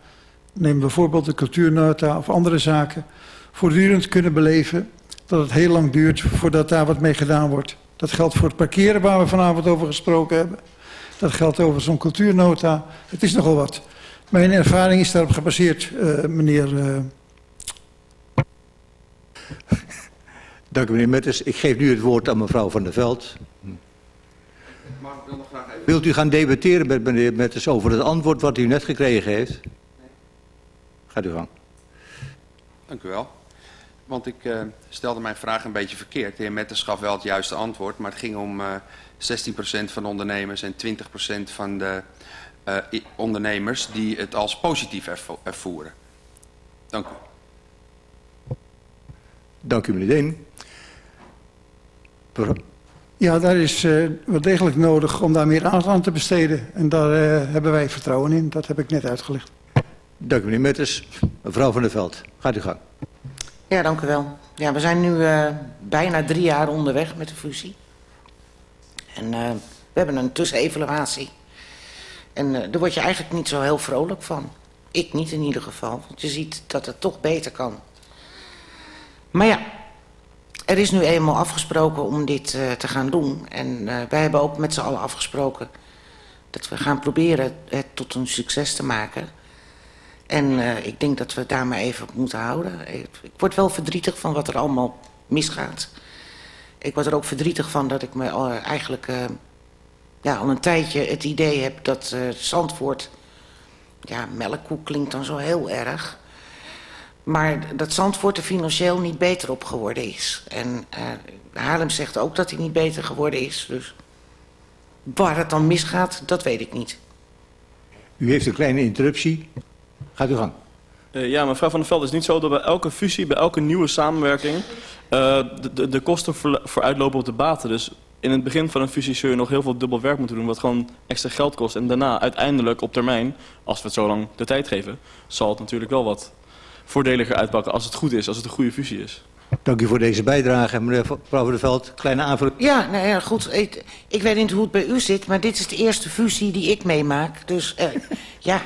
neem bijvoorbeeld de cultuurnota of andere zaken, voortdurend kunnen beleven dat het heel lang duurt voordat daar wat mee gedaan wordt. Dat geldt voor het parkeren waar we vanavond over gesproken hebben. Dat geldt over zo'n cultuurnota. Het is nogal wat. Mijn ervaring is daarop gebaseerd, uh, meneer... Uh... Dank u, meneer Metters. Ik geef nu het woord aan mevrouw Van der Veld. Mag ik dan nog graag even... Wilt u gaan debatteren met meneer Metters over het antwoord wat u net gekregen heeft? Nee. Gaat u gang. Dank u wel. Want ik uh, stelde mijn vraag een beetje verkeerd. De heer Metters gaf wel het juiste antwoord, maar het ging om uh, 16% van de ondernemers en 20% van de uh, ondernemers die het als positief ervo ervoeren. Dank u. Dank u, meneer Deen. Ja, daar is uh, wel degelijk nodig om daar meer aandacht aan te besteden. En daar uh, hebben wij vertrouwen in. Dat heb ik net uitgelegd. Dank u, meneer Metters. Mevrouw van der Veld, gaat u gang. Ja, dank u wel. Ja, we zijn nu uh, bijna drie jaar onderweg met de fusie. En uh, we hebben een tussenevaluatie. En uh, daar word je eigenlijk niet zo heel vrolijk van. Ik niet in ieder geval. Want je ziet dat het toch beter kan. Maar ja, er is nu eenmaal afgesproken om dit uh, te gaan doen. En wij hebben ook met z'n allen afgesproken... dat we gaan proberen het tot een succes te maken... En ik denk dat we het daar maar even op moeten houden. Ik word wel verdrietig van wat er allemaal misgaat. Ik word er ook verdrietig van dat ik me uh, eigenlijk uh, ja, al een tijdje het idee heb dat uh, Zandvoort... Ja, melkkoek klinkt dan zo heel erg. Maar dat Zandvoort er financieel niet beter op geworden is. En Haarlem zegt ook dat hij niet beter geworden is. Dus waar het dan misgaat, dat weet ik niet. U heeft een kleine interruptie. Gaat u gang. Eh, ja, mevrouw Van der Veld, het is niet zo dat bij elke fusie, bij elke nieuwe samenwerking, eh, de, de, de kosten voor, vooruitlopen op de baten. Dus in het begin van een fusie zul je nog heel veel dubbel werk moeten doen, wat gewoon extra geld kost. En daarna, uiteindelijk op termijn, als we het zo lang de tijd geven, zal het natuurlijk wel wat voordeliger uitpakken als het goed is, als het een goede fusie is. Dank u voor deze bijdrage. Meneer mevrouw Van der Veld, kleine aanvulling. Ja, nou ja, goed. Ik, ik weet niet hoe het bij u zit, maar dit is de eerste fusie die ik meemaak. Dus eh, ja,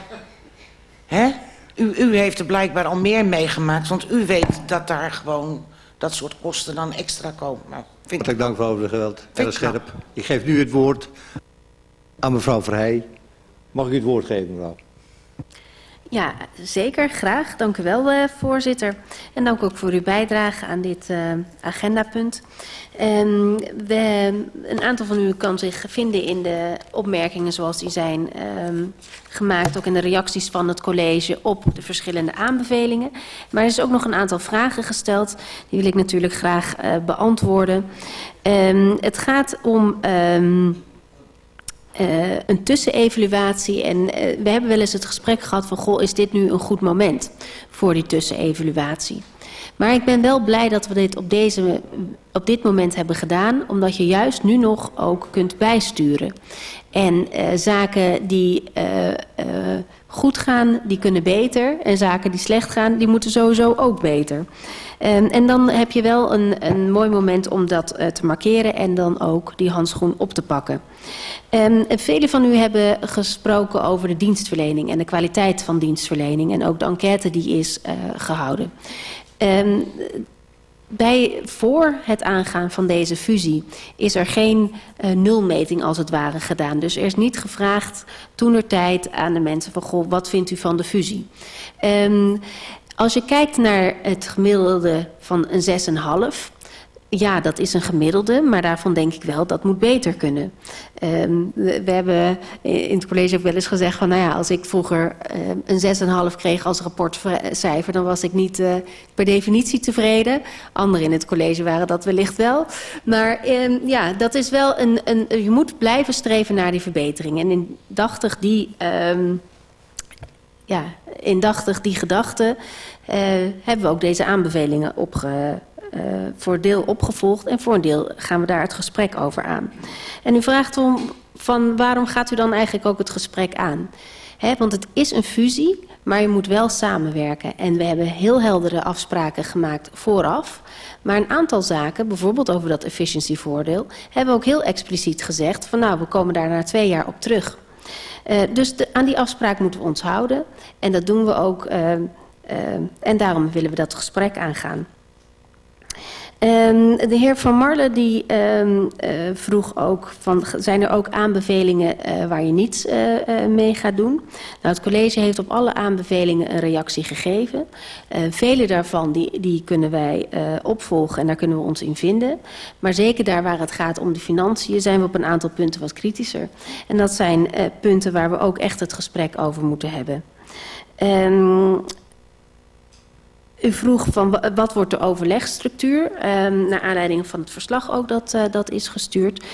hè? U, u heeft er blijkbaar al meer meegemaakt, want u weet dat daar gewoon dat soort kosten dan extra komen. Nou, vind ik Hartelijk dank, der Veld. ik Erg scherp. Ik geef nu het woord aan mevrouw Verheij. Mag ik u het woord geven, mevrouw? Ja, zeker. Graag. Dank u wel, eh, voorzitter. En dank ook voor uw bijdrage aan dit eh, agendapunt. Ehm, we, een aantal van u kan zich vinden in de opmerkingen zoals die zijn ehm, gemaakt, ook in de reacties van het college op de verschillende aanbevelingen. Maar er is ook nog een aantal vragen gesteld. Die wil ik natuurlijk graag eh, beantwoorden. Ehm, het gaat om... eh, een tussenevaluatie. En eh, we hebben wel eens het gesprek gehad van... goh, is dit nu een goed moment voor die tussenevaluatie? Maar ik ben wel blij dat we dit op, deze, op dit moment hebben gedaan... omdat je juist nu nog ook kunt bijsturen. En eh, zaken die goed gaan, die kunnen beter. En zaken die slecht gaan, die moeten sowieso ook beter. En, en dan heb je wel een, een mooi moment om dat eh, te markeren... en dan ook die handschoen op te pakken. Um, velen van u hebben gesproken over de dienstverlening en de kwaliteit van dienstverlening en ook de enquête die is uh, gehouden. Um, bij, voor het aangaan van deze fusie is er geen uh, nulmeting als het ware gedaan. Dus er is niet gevraagd toenertijd aan de mensen van... goh, wat vindt u van de fusie? Um, als je kijkt naar het gemiddelde van een 6,5 ja, dat is een gemiddelde, maar daarvan denk ik wel dat moet beter kunnen. Um, we, hebben in het college ook wel eens gezegd van, nou ja, als ik vroeger uh, een 6,5 kreeg als rapportcijfer, dan was ik niet uh, per definitie tevreden. Anderen in het college waren dat wellicht wel. Maar um, ja, dat is wel een, een, je moet blijven streven naar die verbetering. En indachtig die, ja, indachtig die gedachte uh, hebben we ook deze aanbevelingen opge uh, voor een deel opgevolgd en voor een deel gaan we daar het gesprek over aan. En u vraagt om van waarom gaat u dan eigenlijk ook het gesprek aan? Want het is een fusie, maar je moet wel samenwerken. En we hebben heel heldere afspraken gemaakt vooraf. Maar een aantal zaken, bijvoorbeeld over dat efficiëntievoordeel... hebben we ook heel expliciet gezegd van nou, we komen daar na twee jaar op terug. Uh, dus aan die afspraak moeten we ons houden. En dat doen we ook. Uh, en daarom willen we dat gesprek aangaan. Um, de heer Van Marle die um, uh, vroeg ook, van, zijn er ook aanbevelingen uh, waar je niets uh, mee gaat doen? Nou, het college heeft op alle aanbevelingen een reactie gegeven. vele daarvan die, die kunnen wij opvolgen en daar kunnen we ons in vinden. Maar zeker daar waar het gaat om de financiën zijn we op een aantal punten wat kritischer. En dat zijn punten waar we ook echt het gesprek over moeten hebben. Um, U vroeg van wat wordt de overlegstructuur, um, naar aanleiding van het verslag ook dat, uh, dat is gestuurd.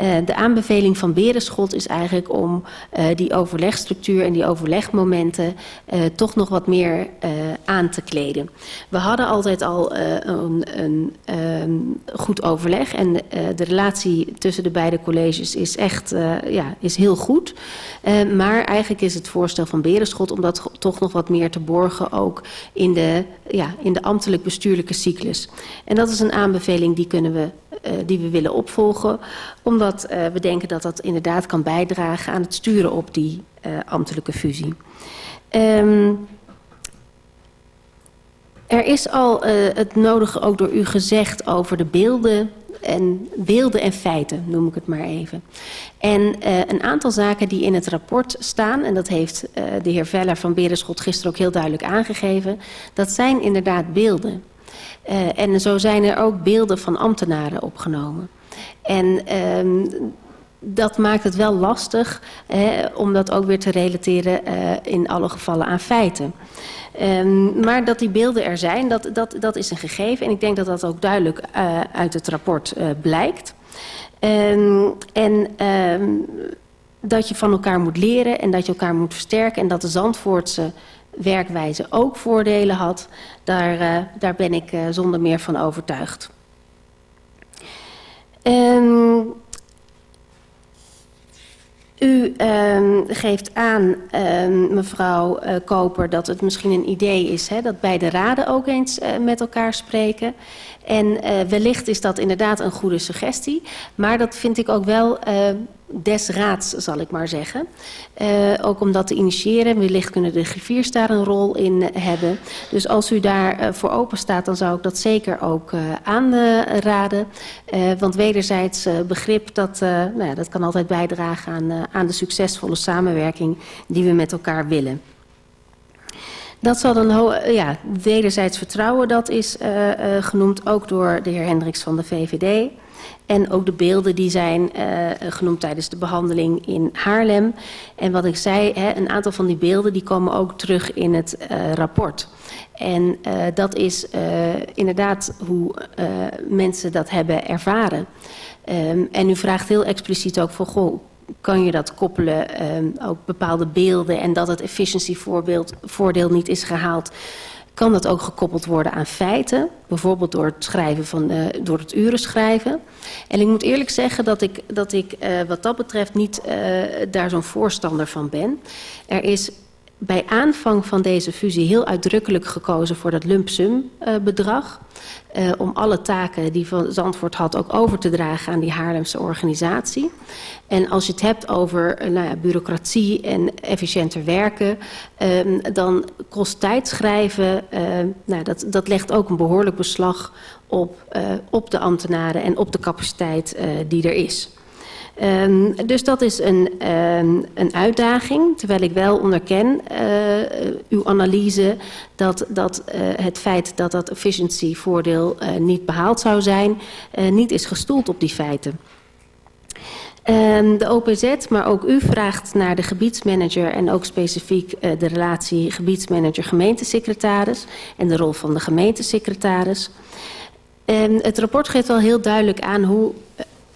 Uh, de aanbeveling van Berenschot is eigenlijk om uh, die overlegstructuur en die overlegmomenten toch nog wat meer aan te kleden. We hadden altijd al een, een um, goed overleg en de relatie tussen de beide colleges is echt ja, is heel goed. maar eigenlijk is het voorstel van Berenschot om dat toch nog wat meer te borgen ook in de ja, in de ambtelijk-bestuurlijke cyclus. En dat is een aanbeveling die, kunnen we, uh, die we willen opvolgen, omdat uh, we denken dat dat inderdaad kan bijdragen aan het sturen op die uh, ambtelijke fusie. Um, er is al uh, het nodige ook door u gezegd over de beelden en beelden en feiten, noem ik het maar even. En uh, een aantal zaken die in het rapport staan, en dat heeft uh, de heer Veller van Berenschot gisteren ook heel duidelijk aangegeven, dat zijn inderdaad beelden. En zo zijn er ook beelden van ambtenaren opgenomen. En um, dat maakt het wel lastig hè, om dat ook weer te relateren in alle gevallen aan feiten. Um, maar dat die beelden er zijn, dat, dat, dat is een gegeven. En ik denk dat dat ook duidelijk uh, uit het rapport uh, blijkt. Um, en um, dat je van elkaar moet leren en dat je elkaar moet versterken... en dat de Zandvoortse werkwijze ook voordelen had... daar, uh, daar ben ik zonder meer van overtuigd. Um, u um, geeft aan, um, mevrouw uh, Koper, dat het misschien een idee is... Hè, dat beide raden ook eens uh, met elkaar spreken. En uh, wellicht is dat inderdaad een goede suggestie. Maar dat vind ik ook wel des raads, zal ik maar zeggen. ook om dat te initiëren. Wellicht kunnen de griffiers daar een rol in hebben. Dus als u daar voor open staat, dan zou ik dat zeker ook aanraden. want wederzijds begrip, dat, nou ja, dat kan altijd bijdragen aan, aan de succesvolle samenwerking die we met elkaar willen. Dat zal dan, ja, wederzijds vertrouwen, dat is uh, uh, genoemd ook door de heer Hendricks van de VVD. En ook de beelden die zijn uh, genoemd tijdens de behandeling in Haarlem. En wat ik zei, hè, een aantal van die beelden die komen ook terug in het rapport. En dat is inderdaad hoe mensen dat hebben ervaren. Um, en u vraagt heel expliciet ook van, goh, kan je dat koppelen, um, ook bepaalde beelden... en dat het efficiency-voordeel niet is gehaald... kan dat ook gekoppeld worden aan feiten. Bijvoorbeeld door het, schrijven van, uh, door het uren schrijven. En ik moet eerlijk zeggen dat ik, dat ik uh, wat dat betreft niet uh, daar zo'n voorstander van ben. Er is bij aanvang van deze fusie heel uitdrukkelijk gekozen voor dat lump sum bedrag. Uh, om alle taken die van Zandvoort had ook over te dragen aan die Haarlemse organisatie. En als je het hebt over uh, nou ja, bureaucratie en efficiënter werken, uh, dan kost tijdschrijven, nou, dat, dat legt ook een behoorlijk beslag op, op de ambtenaren en op de capaciteit die er is. Um, dus dat is een, um, een uitdaging, terwijl ik wel onderken uh, uw analyse dat, dat uh, het feit dat dat efficiency voordeel uh, niet behaald zou zijn, niet is gestoeld op die feiten. Um, de OPZ, maar ook u vraagt naar de gebiedsmanager en ook specifiek de relatie gebiedsmanager-gemeentesecretaris en de rol van de gemeentesecretaris. Het rapport geeft wel heel duidelijk aan hoe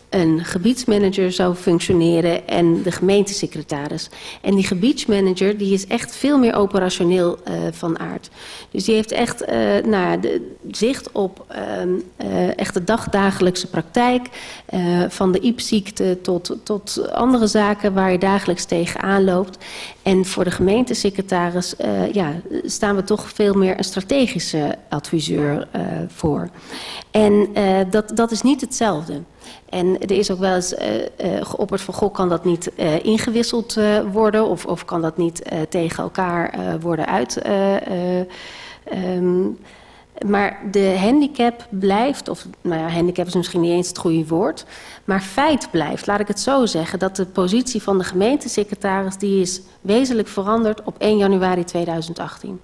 een gebiedsmanager zou functioneren en de gemeentesecretaris. En die gebiedsmanager die is echt veel meer operationeel uh, van aard. Dus die heeft echt uh, nou, de, zicht op uh, echt de dagdagelijkse praktijk... van de iepziekte tot, tot andere zaken waar je dagelijks tegenaan loopt. En voor de gemeentesecretaris ja, staan we toch veel meer een strategische adviseur voor. En dat, dat is niet hetzelfde. En er is ook wel eens uh, uh, geopperd van, goh, kan dat niet uh, ingewisseld worden? Of, of kan dat niet tegen elkaar worden uit... Um, maar de handicap blijft, of nou ja, handicap is misschien niet eens het goede woord... maar feit blijft, laat ik het zo zeggen... dat de positie van de gemeentesecretaris... die is wezenlijk veranderd op 1 januari 2018.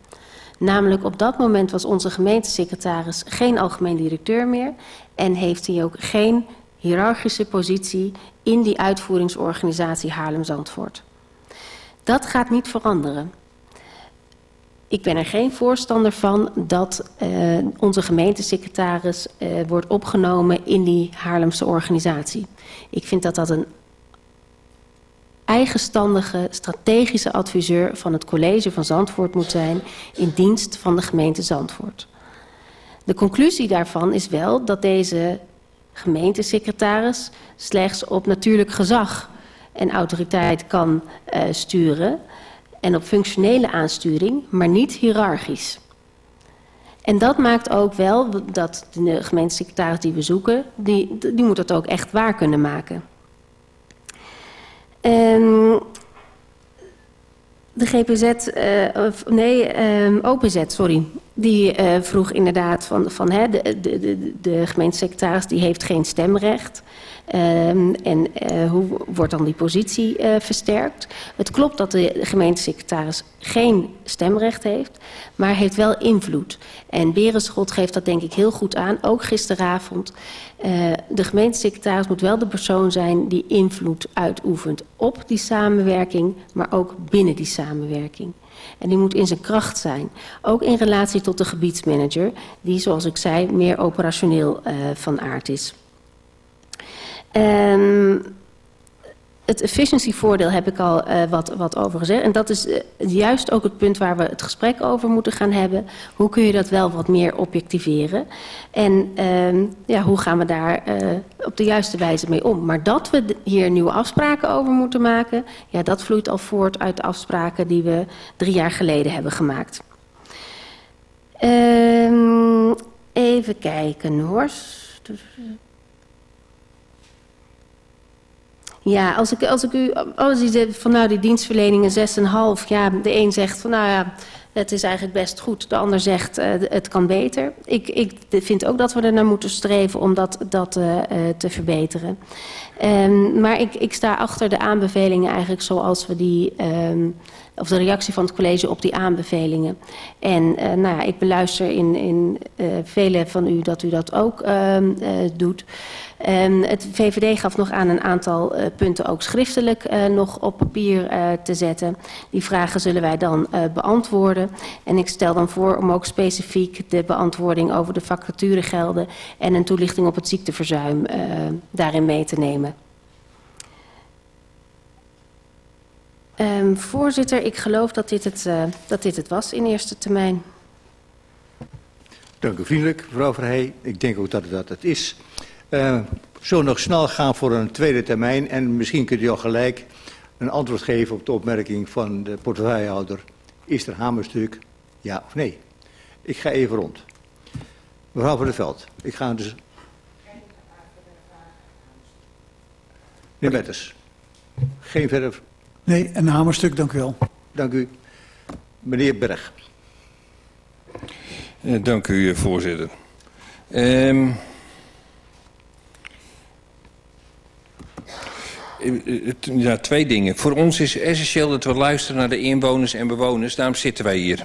Namelijk op dat moment was onze gemeentesecretaris geen algemeen directeur meer... en heeft hij ook geen hiërarchische positie in die uitvoeringsorganisatie Haarlem-Zandvoort. Dat gaat niet veranderen. Ik ben er geen voorstander van dat uh, onze gemeentesecretaris uh, wordt opgenomen in die Haarlemse organisatie. Ik vind dat dat een eigenstandige strategische adviseur van het college van Zandvoort moet zijn in dienst van de gemeente Zandvoort. De conclusie daarvan is wel dat deze gemeentesecretaris slechts op natuurlijk gezag en autoriteit kan uh, sturen en op functionele aansturing, maar niet hiërarchisch. En dat maakt ook wel dat de gemeentesecretaris die we zoeken, die, die moet dat ook echt waar kunnen maken. Um, de GPZ, uh, of nee, um, OPZ, sorry. Die uh, vroeg inderdaad van, van hè, de, de, de, de gemeentesecretaris die heeft geen stemrecht. Um, en uh, hoe wordt dan die positie uh, versterkt? Het klopt dat de gemeentesecretaris geen stemrecht heeft, maar heeft wel invloed. En Berenschot geeft dat denk ik heel goed aan, ook gisteravond. Uh, de gemeentesecretaris moet wel de persoon zijn die invloed uitoefent op die samenwerking, maar ook binnen die samenwerking. En die moet in zijn kracht zijn. Ook in relatie tot de gebiedsmanager, die zoals ik zei meer operationeel van aard is. Um, het efficiencyvoordeel heb ik al uh, wat, wat over gezegd. En dat is uh, juist ook het punt waar we het gesprek over moeten gaan hebben. Hoe kun je dat wel wat meer objectiveren? En uh, ja, hoe gaan we daar uh, op de juiste wijze mee om? Maar dat we hier nieuwe afspraken over moeten maken... ja, dat vloeit al voort uit de afspraken die we drie jaar geleden hebben gemaakt. Ehm, even kijken hoor. Ja, als ik, als ik u als u zegt van nou die dienstverlening een 6,5. Ja, de een zegt van nou ja, het is eigenlijk best goed. De ander zegt uh, het kan beter. Ik, ik vind ook dat we er naar moeten streven om dat, dat uh, te verbeteren. Um, maar ik, ik sta achter de aanbevelingen eigenlijk zoals we die... Um, of de reactie van het college op die aanbevelingen. En nou ja, ik beluister in, in vele van u dat u dat ook uh, doet. Um, het VVD gaf nog aan een aantal uh, punten ook schriftelijk uh, nog op papier uh, te zetten. Die vragen zullen wij dan beantwoorden. En ik stel dan voor om ook specifiek de beantwoording over de vacaturegelden en een toelichting op het ziekteverzuim daarin mee te nemen. Um, voorzitter, ik geloof dat dit, het, dat dit het was in eerste termijn. Dank u vriendelijk, mevrouw Verheij. Ik denk ook dat dat het is. Uh, zo nog snel gaan voor een tweede termijn. En misschien kunt u al gelijk een antwoord geven op de opmerking van de portefeuillehouder. Is er hamerstuk, ja of nee? Ik ga even rond. Mevrouw van der Veld, ik ga dus... Meneer Betters, geen verder Nee, een hamerstuk, dank u wel. Dank u. Meneer Berg. Uh, dank u, voorzitter. Um, ja, twee dingen. Voor ons is essentieel dat we luisteren naar de inwoners en bewoners. Daarom zitten wij hier.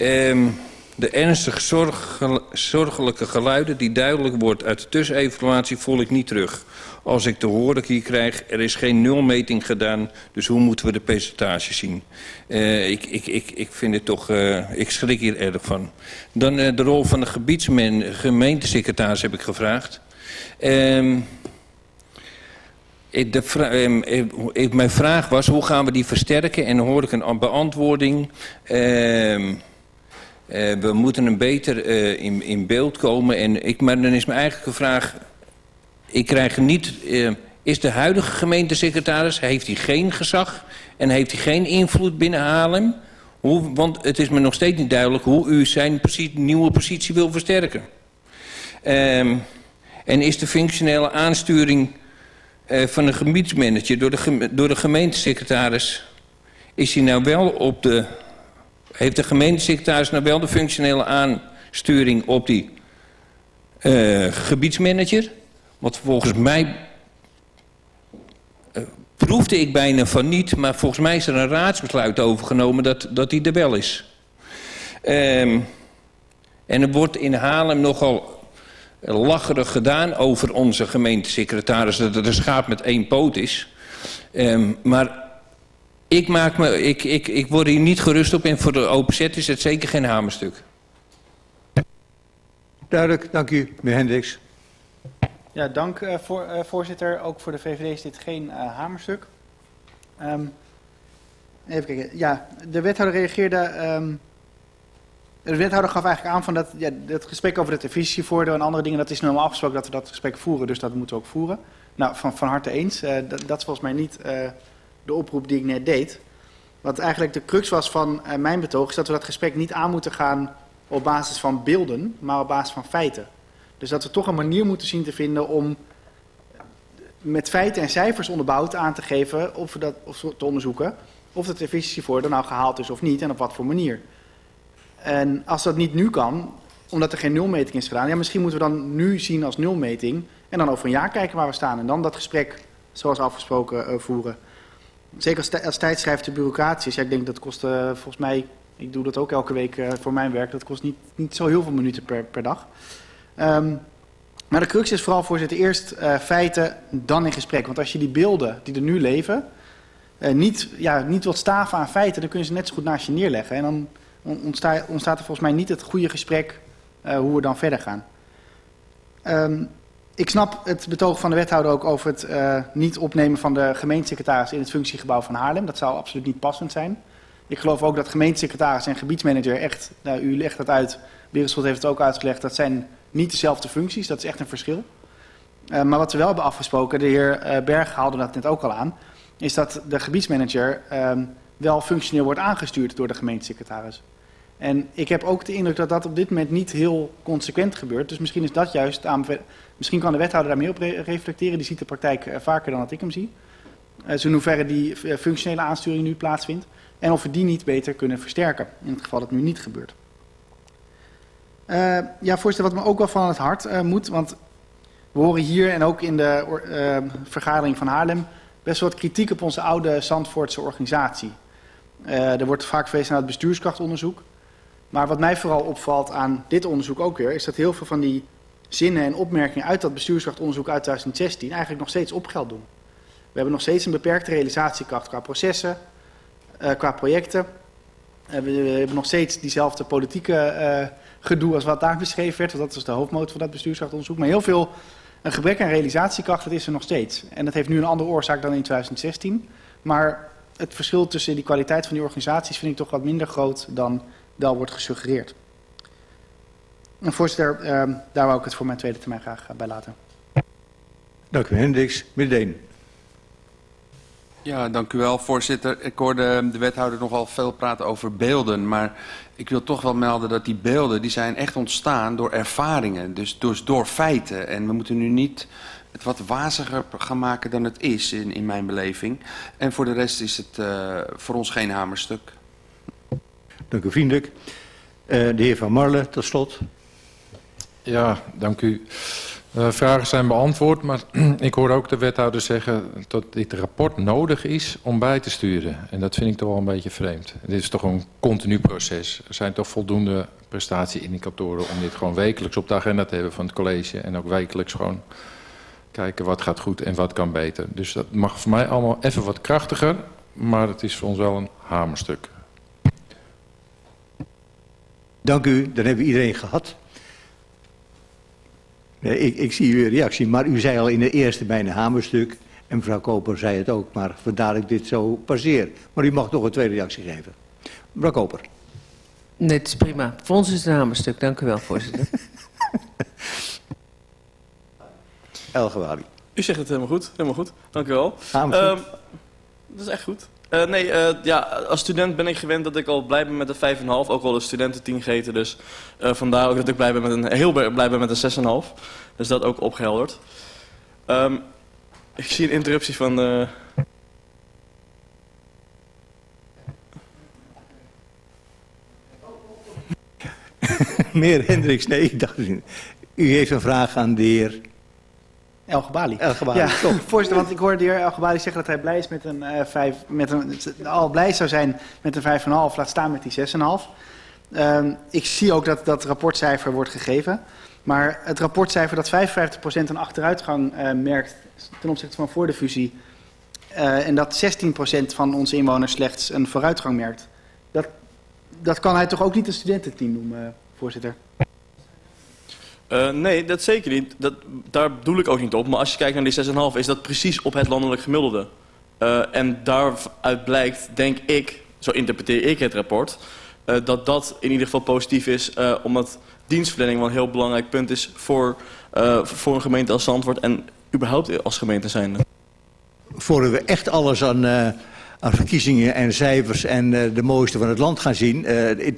Um, de ernstige zorg, zorgelijke geluiden die duidelijk wordt uit de tussenevaluatie voel ik niet terug. Als ik te horen hier krijg, er is geen nulmeting gedaan, dus hoe moeten we de percentages zien? Uh, ik, ik, ik, ik vind het toch, uh, ik schrik hier erg van. Dan de rol van de gebiedsmen, gemeentesecretaris heb ik gevraagd. Um, ik, mijn vraag was, hoe gaan we die versterken? En dan hoor ik een beantwoording... Um, Uh, we moeten een beter uh, in, in beeld komen. En ik, maar dan is mijn eigen vraag... Ik krijg niet... Uh, is de huidige gemeentesecretaris... heeft hij geen gezag... en heeft hij geen invloed binnen Haarlem? Hoe, want het is me nog steeds niet duidelijk... hoe u zijn nieuwe positie wil versterken. En is de functionele aansturing... van de gebiedsmanager door de, door de gemeentesecretaris... is hij nou wel op de heeft de gemeentesecretaris nou wel de functionele aansturing op die uh, gebiedsmanager? Want volgens mij uh, proefde ik bijna van niet, maar volgens mij is er een raadsbesluit overgenomen dat, dat die er wel is. Um, en er wordt in Haarlem nogal lacherig gedaan over onze gemeentesecretaris dat het een schaap met één poot is. Um, maar ik, maak me, ik, ik, ik word hier niet gerust op en voor de OPZ is het zeker geen hamerstuk. Duidelijk, dank u, meneer Hendricks. Ja, dank uh, voor, uh, voorzitter. Ook voor de VVD is dit geen uh, hamerstuk. Um, even kijken. Ja, de wethouder reageerde... Um, de wethouder gaf eigenlijk aan van dat ja, het gesprek over het efficiëntievoordeel en andere dingen... dat is normaal afgesproken dat we dat gesprek voeren, dus dat moeten we ook voeren. Nou, van, van harte eens. Uh, dat, is volgens mij niet... Uh, de oproep die ik net deed. Wat eigenlijk de crux was van uh, mijn betoog, is dat we dat gesprek niet aan moeten gaan op basis van beelden, maar op basis van feiten. Dus dat we toch een manier moeten zien te vinden om met feiten en cijfers onderbouwd aan te geven, of, dat, of te onderzoeken, of het efficiëntievoordeel nou gehaald is of niet en op wat voor manier. En als dat niet nu kan, omdat er geen nulmeting is gedaan, ja, misschien moeten we dan nu zien als nulmeting en dan over een jaar kijken waar we staan en dan dat gesprek zoals afgesproken uh, voeren. Zeker als, als tijdschrijf te bureaucratisch. Ja, ik denk dat kost uh, volgens mij, ik doe dat ook elke week uh, voor mijn werk, dat kost niet, niet zo heel veel minuten per, per dag. Um, maar de crux is vooral, voorzitter, eerst feiten, dan in gesprek. Want als je die beelden die er nu leven, niet, ja, niet wilt staven aan feiten, dan kun je ze net zo goed naast je neerleggen. En dan ontstaat, er volgens mij niet het goede gesprek uh, hoe we dan verder gaan. Um, ik snap het betoog van de wethouder ook over het uh, niet opnemen van de gemeentesecretaris in het functiegebouw van Haarlem. Dat zou absoluut niet passend zijn. Ik geloof ook dat gemeentesecretaris en gebiedsmanager echt, nou, u legt dat uit, Berenschot heeft het ook uitgelegd, dat zijn niet dezelfde functies, dat is echt een verschil. Uh, maar wat we wel hebben afgesproken, de heer Berg haalde dat net ook al aan, is dat de gebiedsmanager uh, wel functioneel wordt aangestuurd door de gemeentesecretaris. En ik heb ook de indruk dat dat op dit moment niet heel consequent gebeurt. Dus misschien is dat juist Misschien kan de wethouder daar meer op re reflecteren. Die ziet de praktijk uh, vaker dan dat ik hem zie. Uh, dus in hoeverre die uh, functionele aansturing nu plaatsvindt. En of we die niet beter kunnen versterken. In het geval dat het nu niet gebeurt. Ja, voorzitter, wat me ook wel van het hart moet. Want we horen hier en ook in de vergadering van Haarlem. best wel wat kritiek op onze oude Zandvoortse organisatie. Er wordt vaak verwezen naar het bestuurskrachtonderzoek. Maar wat mij vooral opvalt aan dit onderzoek ook weer. is dat heel veel van die zinnen en opmerkingen uit dat bestuurskrachtonderzoek uit 2016 eigenlijk nog steeds opgeld doen. We hebben nog steeds een beperkte realisatiekracht qua processen, uh, qua projecten. We, hebben nog steeds diezelfde politieke uh, gedoe als wat daar beschreven werd. Want dat was de hoofdmoot van dat bestuurskrachtonderzoek. Maar heel veel een gebrek aan realisatiekracht, dat is er nog steeds. En dat heeft nu een andere oorzaak dan in 2016. Maar het verschil tussen die kwaliteit van die organisaties vind ik toch wat minder groot dan wel wordt gesuggereerd. En voorzitter, uh, daar wou ik het voor mijn tweede termijn graag bij laten. Dank u, Hendricks. Meneer Deen. Ja, dank u wel, voorzitter. Ik hoorde de wethouder nogal veel praten over beelden, maar ik wil toch wel melden dat die beelden die zijn echt ontstaan door ervaringen, dus, dus door feiten. En we moeten nu niet het wat waziger gaan maken dan het is in, in mijn beleving. En voor de rest is het uh, voor ons geen hamerstuk. Dank u vriendelijk. Uh, de heer Van Marle, tot slot. Ja, dank u. Uh, vragen zijn beantwoord, maar ik hoor ook de wethouder zeggen dat dit rapport nodig is om bij te sturen. En dat vind ik toch wel een beetje vreemd. Dit is toch een continu proces. Er zijn toch voldoende prestatieindicatoren om dit gewoon wekelijks op de agenda te hebben van het college. En ook wekelijks gewoon kijken wat gaat goed en wat kan beter. Dus dat mag voor mij allemaal even wat krachtiger, maar het is voor ons wel een hamerstuk. Dank u, dan hebben we iedereen gehad. Nee, ik, ik zie uw reactie, maar u zei al in de eerste bijna hamerstuk... en mevrouw Koper zei het ook, maar vandaar ik dit zo passeer. Maar u mag toch een tweede reactie geven. Mevrouw Koper. Nee, het is prima. Voor ons is het een hamerstuk. Dank u wel, voorzitter. El. U zegt het helemaal goed. Helemaal goed. Dank u wel. Hamerstuk. Um, dat is echt goed. Uh, nee, uh, ja, als student ben ik gewend dat ik al blij ben met een 5,5. Ook al een studententien geheten. Dus uh, vandaar ook dat ik blij ben met een, heel blij ben met een 6,5. Dus dat ook opgehelderd. Um, ik zie een interruptie van... Uh... Meneer Hendricks, nee, ik dacht... U heeft een vraag aan de heer... El Gebali. El ja. Voorzitter, want ik hoorde de heer El Gebali zeggen dat hij blij is met een uh, vijf, met een, al blij zou zijn met een 5,5, laat staan met die 6,5. Um, ik zie ook dat dat rapportcijfer wordt gegeven. Maar het rapportcijfer dat 55% een achteruitgang uh, merkt ten opzichte van voor de fusie... Uh, en dat 16% van onze inwoners slechts een vooruitgang merkt... dat, dat kan hij toch ook niet een studententeam noemen, voorzitter? Uh, nee, dat zeker niet. Dat, daar doel ik ook niet op. Maar als je kijkt naar die 6,5 is dat precies op het landelijk gemiddelde. Uh, en daaruit blijkt, denk ik, zo interpreteer ik het rapport... Uh, dat dat in ieder geval positief is, omdat dienstverlening wel een heel belangrijk punt is voor, voor een gemeente als Zandvoort en überhaupt als gemeente zijnde. Voor we echt alles aan, aan verkiezingen en cijfers en de mooiste van het land gaan zien,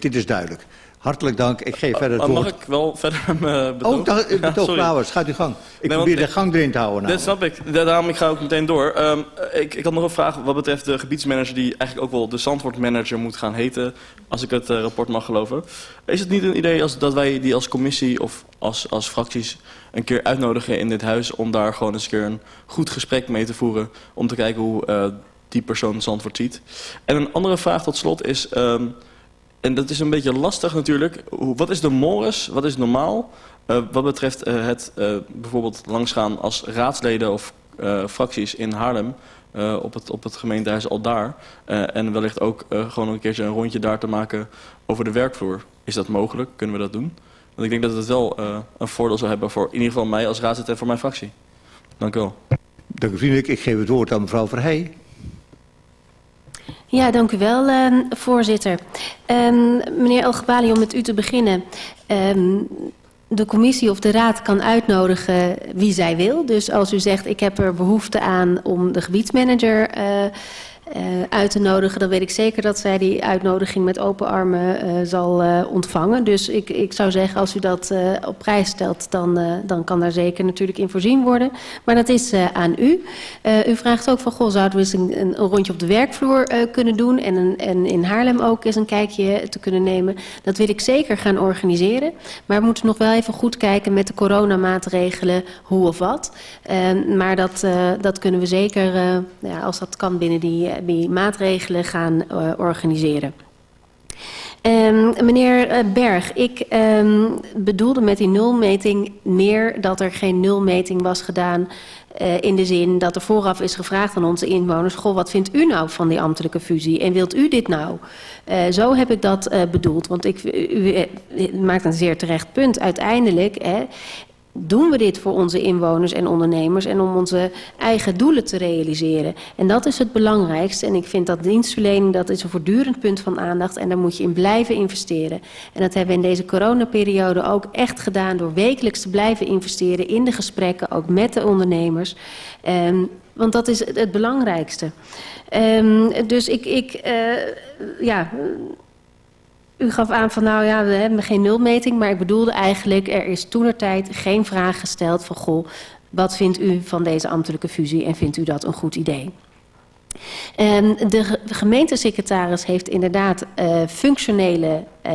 dit is duidelijk. Hartelijk dank. Ik geef verder het Mag woord. ik wel verder mijn betoog? Oh, dat, betoog sorry. Flowers. Gaat u gang. Ik Nee, probeer de gang erin te houden. Dat snap ik. Da- Daarom ik ga ook meteen door. Um, ik, ik had nog een vraag wat betreft de gebiedsmanager... die eigenlijk ook wel de Zandvoortmanager moet gaan heten... als ik het uh, rapport mag geloven. Is het niet een idee als, dat wij die als commissie of als, als fracties... een keer uitnodigen in dit huis... om daar gewoon eens een keer een goed gesprek mee te voeren... om te kijken hoe uh, die persoon Zandvoort ziet. En een andere vraag tot slot is... Um, en dat is een beetje lastig natuurlijk. Wat is de mores? Wat is normaal? Uh, wat betreft uh, het uh, bijvoorbeeld langsgaan als raadsleden of fracties in Haarlem... Op, het, op het gemeentehuis al daar. En wellicht ook gewoon een keertje een rondje daar te maken over de werkvloer. Is dat mogelijk? Kunnen we dat doen? Want ik denk dat het wel eh, een voordeel zou hebben voor in ieder geval mij als raadslid en voor mijn fractie. Dank u wel. Dank u vriendelijk. Ik geef het woord aan mevrouw Verheij. Ja, dank u wel, ehm, voorzitter. Ehm, meneer El Gebali, om met u te beginnen. Ehm, de commissie of de raad kan uitnodigen wie zij wil. Dus als u zegt, ik heb er behoefte aan om de gebiedsmanager eh, eh, uit te nodigen... dan weet ik zeker dat zij die uitnodiging met open armen eh, zal eh, ontvangen. Dus ik, ik zou zeggen, als u dat op prijs stelt... Dan, dan kan daar zeker natuurlijk in voorzien worden. Maar dat is aan u. U vraagt ook van, goh, zouden we eens een, rondje op de werkvloer kunnen doen... En, en in Haarlem ook eens een kijkje te kunnen nemen. Dat wil ik zeker gaan organiseren. Maar we moeten nog wel even goed kijken met de coronamaatregelen hoe of wat. Eh, maar dat, dat kunnen we zeker, ja, als dat kan, binnen die, die maatregelen gaan eh, organiseren. Ehm, meneer eh, Berg, ik ehm, bedoelde met die nulmeting meer dat er geen nulmeting was gedaan... eh, in de zin dat er vooraf is gevraagd aan onze inwoners... goh, wat vindt u nou van die ambtelijke fusie en wilt u dit nou? Eh, zo heb ik dat eh, bedoeld, want ik, u, eh, maakt een zeer terecht punt. Uiteindelijk hè, doen we dit voor onze inwoners en ondernemers... en om onze eigen doelen te realiseren. En dat is het belangrijkste. En ik vind dat dienstverlening, dat is een voortdurend punt van aandacht... en daar moet je in blijven investeren. En dat hebben we in deze coronaperiode ook echt gedaan... door wekelijks te blijven investeren in de gesprekken, ook met de ondernemers... Ehm, want dat is het, belangrijkste. Ehm, dus ik, ik eh, ja, u gaf aan van nou ja, we hebben geen nulmeting, maar ik bedoelde eigenlijk, er is toenertijd geen vraag gesteld van goh, wat vindt u van deze ambtelijke fusie en vindt u dat een goed idee? En de ge- gemeentesecretaris heeft inderdaad eh, functionele